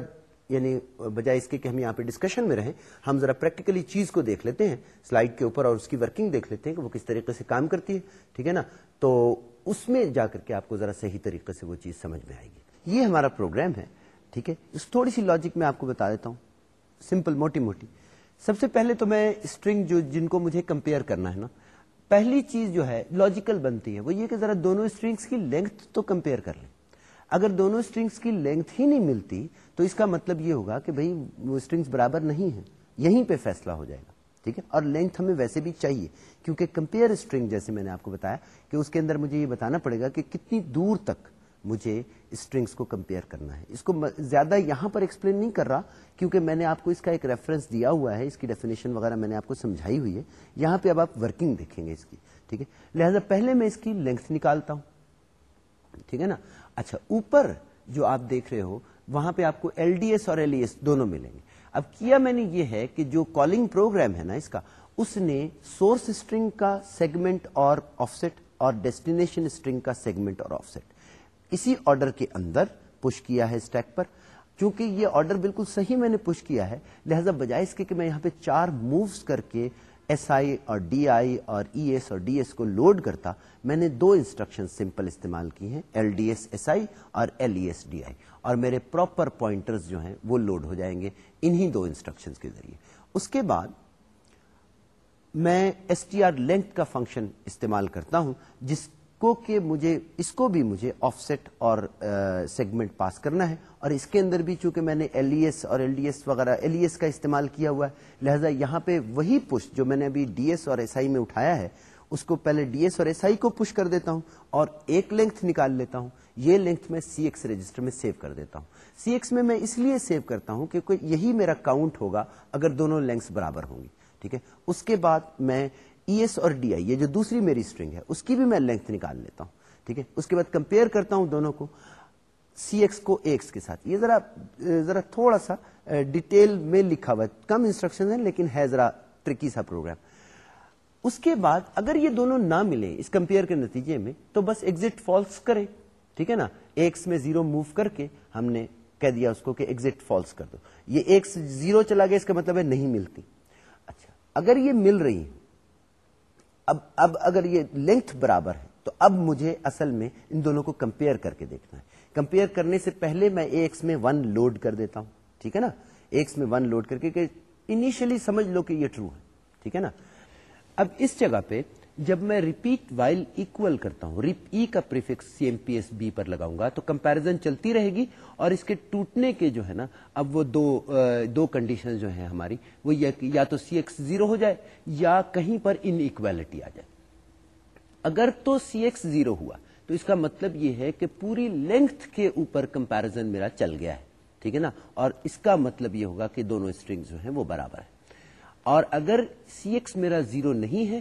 یعنی بجائے اس کے کہ ہم یہاں پہ ڈسکشن میں رہیں، ہم ذرا پریکٹیکلی چیز کو دیکھ لیتے ہیں سلائڈ کے اوپر اور اس کی ورکنگ دیکھ لیتے ہیں کہ وہ کس طریقے سے کام کرتی ہے، ٹھیک ہے نا؟ تو اس میں جا کر کے آپ کو ذرا صحیح طریقے سے وہ چیز سمجھ میں آئے گی۔ یہ ہمارا پروگرام ہے، ٹھیک ہے؟ اس تھوڑی سی لاجک میں آپ کو بتا دیتا ہوں سمپل موٹی موٹی۔ سب سے پہلے تو میں اسٹرنگ جو، جن کو مجھے کمپیئر کرنا ہے نا، پہلی چیز جو ہے لاجیکل بنتی ہے، وہ یہ کہ ذرا دونوں اسٹرنگس کی لینتھ تو کمپیئر کر لیں۔ اگر دونوں اسٹرنگس کی لینتھ ہی نہیں ملتی، تو اس کا مطلب یہ ہوگا کہ بھائی وہ اسٹرنگس برابر نہیں ہیں، یہیں پہ فیصلہ ہو جائے گا، ٹھیک ہے؟ اور لینتھ ہمیں ویسے بھی چاہیے، کیونکہ کمپیئر اسٹرنگ جیسے میں نے آپ کو بتایا کہ اس کے اندر مجھے یہ بتانا پڑے گا کہ کتنی دور تک مجھے اسٹرنگس کو کمپیئر کرنا ہے۔ اس کو زیادہ یہاں پر ایکسپلین نہیں کر رہا، کیونکہ میں نے آپ کو اس کا ایک ریفرنس دیا ہوا ہے، اس کی ڈیفینیشن وغیرہ میں نے آپ کو سمجھائی ہوئی ہے۔ یہاں پہ اب آپ ورکنگ دیکھیں گے اس کی، ٹھیک ہے؟ لہذا پہلے میں اس کی لینتھ نکالتا ہوں، ٹھیک ہے نا؟ اچھا اوپر جو آپ دیکھ رہے ہو، وہاں پہ آپ کو ایل ڈی ایس اور ایل ای ایس دونوں ملیں گے۔ اب کیا میں نے یہ ہے کہ جو کالنگ پروگرام ہے نا اس کا، اس نے سورس اسٹرنگ کا سیگمنٹ اور آف سیٹ اور ڈیسٹینیشن اسٹرنگ کا سیگمنٹ اور آف سیٹ اسی آرڈر کے اندر پش کیا ہے اسٹیک پر۔ چونکہ یہ آرڈر بالکل صحیح میں نے پش کیا ہے، لہذا بجائے اس کے کہ میں یہاں پہ چار مووز کر کے ایس آئی اور ڈی آئی اور ای ایس اور ڈی ایس کو لوڈ کرتا، میں نے دو انسٹرکشن سمپل استعمال کی ہیں، L D S S I اور L E S D I. اور میرے پراپر پوائنٹرز جو ہیں، وہ لوڈ ہو جائیں گے انہی دو انسٹرکشن کے ذریعے۔ اس کے بعد میں ایس ٹی آر لینتھ کا فنکشن استعمال کرتا ہوں، جس کو کہ مجھے اس کو بھی مجھے آف سیٹ اور سیگمنٹ پاس کرنا ہے اور اس کے اندر بھی چونکہ میں نے ایل ای ایس اور ایل ڈی ایس وغیرہ ایل ای ایس کا استعمال کیا ہوا ہے، لہذا یہاں پہ وہی پش جو میں نے ابھی ڈی ایس اور ایس آئی میں اٹھایا ہے، اس کو پہلے ڈی ایس اور ایس آئی کو پش کر دیتا ہوں اور ایک لینتھ نکال لیتا ہوں، یہ لینتھ میں سی ایکس رجسٹر میں سیو کر دیتا ہوں۔ سی ایکس میں میں اس لیے سیو کرتا ہوں کیونکہ یہی میرا کاؤنٹ ہوگا اگر دونوں لینگس برابر ہوں گی، ٹھیک ہے؟ اس کے بعد میں ای ایس اور ڈی آئی یہ جو دوسری میری اسٹرنگ ہے، اس کی بھی میں لینتھ نکال لیتا ہوں، ٹھیک ہے؟ اس کے بعد کمپیئر کرتا ہوں دونوں کو سی ایکس کو ایکس کے ساتھ۔ یہ ذرا ذرا تھوڑا سا ڈیٹیل میں لکھا ہوا ہے۔ کم انسٹرکشن ہے لیکن ہے ذرا ٹرکی سا پروگرام اس کے بعد اگر یہ دونوں نہ ملے اس کمپیئر کے نتیجے میں، تو بس ایگزٹ فالس کریں، ٹھیک ہے نا؟ ایکس میں زیرو موو کر کے ہم نے کہہ دیا اس کو کہ ایگزٹ فالس کر دو۔ یہ ایکس زیرو چلا گیا، اس کا مطلب ہے نہیں ملتی۔ اچھا اگر یہ مل رہی ہیں اب اب اگر یہ لینتھ برابر ہے، تو اب مجھے اصل میں ان دونوں کو کمپیئر کر کے دیکھنا ہے۔ کمپیئر کرنے سے پہلے میں ایکس میں ون لوڈ کر دیتا ہوں، ٹھیک ہے نا؟ ایکس میں ون لوڈ کر کے انیشلی سمجھ لو کہ یہ ٹرو ہے، ٹھیک ہے نا؟ اب اس جگہ پہ جب میں ریپیٹ وائل اکول کرتا ہوں ریپ ای e کا prefix C M P S B پر لگاؤں گا، تو کمپیرزن چلتی رہے گی اور اس کے ٹوٹنے کے جو ہے نا، اب وہ دو دو کنڈیشن جو ہیں ہماری، وہ یا تو سی ایکس زیرو ہو جائے یا کہیں پر ان اکویلٹی آ جائے۔ اگر تو سی ایکس زیرو ہوا، تو اس کا مطلب یہ ہے کہ پوری لینتھ کے اوپر کمپیرزن میرا چل گیا ہے، ٹھیک ہے نا؟ اور اس کا مطلب یہ ہوگا کہ دونوں اسٹرنگ جو ہیں وہ برابر ہے اور اگر سی ایکس میرا زیرو نہیں ہے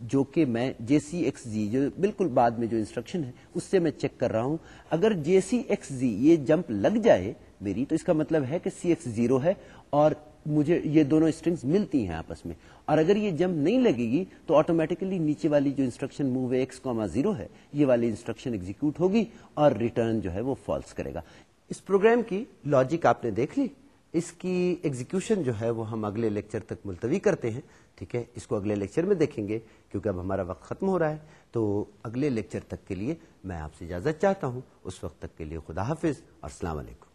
جو کہ میں جے سی ایکس زی جو بالکل بعد میں جو انسٹرکشن ہے، اس سے میں چیک کر رہا ہوں۔ اگر جے سی ایکس زی یہ جمپ لگ جائے میری، تو اس کا مطلب ہے کہ سی ایکس زیرو ہے اور مجھے یہ دونوں اسٹرنگس ملتی ہیں آپس میں۔ اور اگر یہ جمپ نہیں لگے گی، تو آٹومیٹکلی نیچے والی جو instruction move X comma zero ہے، یہ والی انسٹرکشن ایگزیکیوٹ ہوگی اور ریٹرن جو ہے وہ فالس کرے گا۔ اس پروگرام کی لاجک آپ نے دیکھ لی؟ اس کی ایگزیکیوشن جو ہے وہ ہم اگلے لیکچر تک ملتوی کرتے ہیں، ٹھیک ہے؟ اس کو اگلے لیکچر میں دیکھیں گے۔ کیونکہ اب ہمارا وقت ختم ہو رہا ہے، تو اگلے لیکچر تک کے لیے میں آپ سے اجازت چاہتا ہوں۔ اس وقت تک کے لیے خدا حافظ اور السلام علیکم۔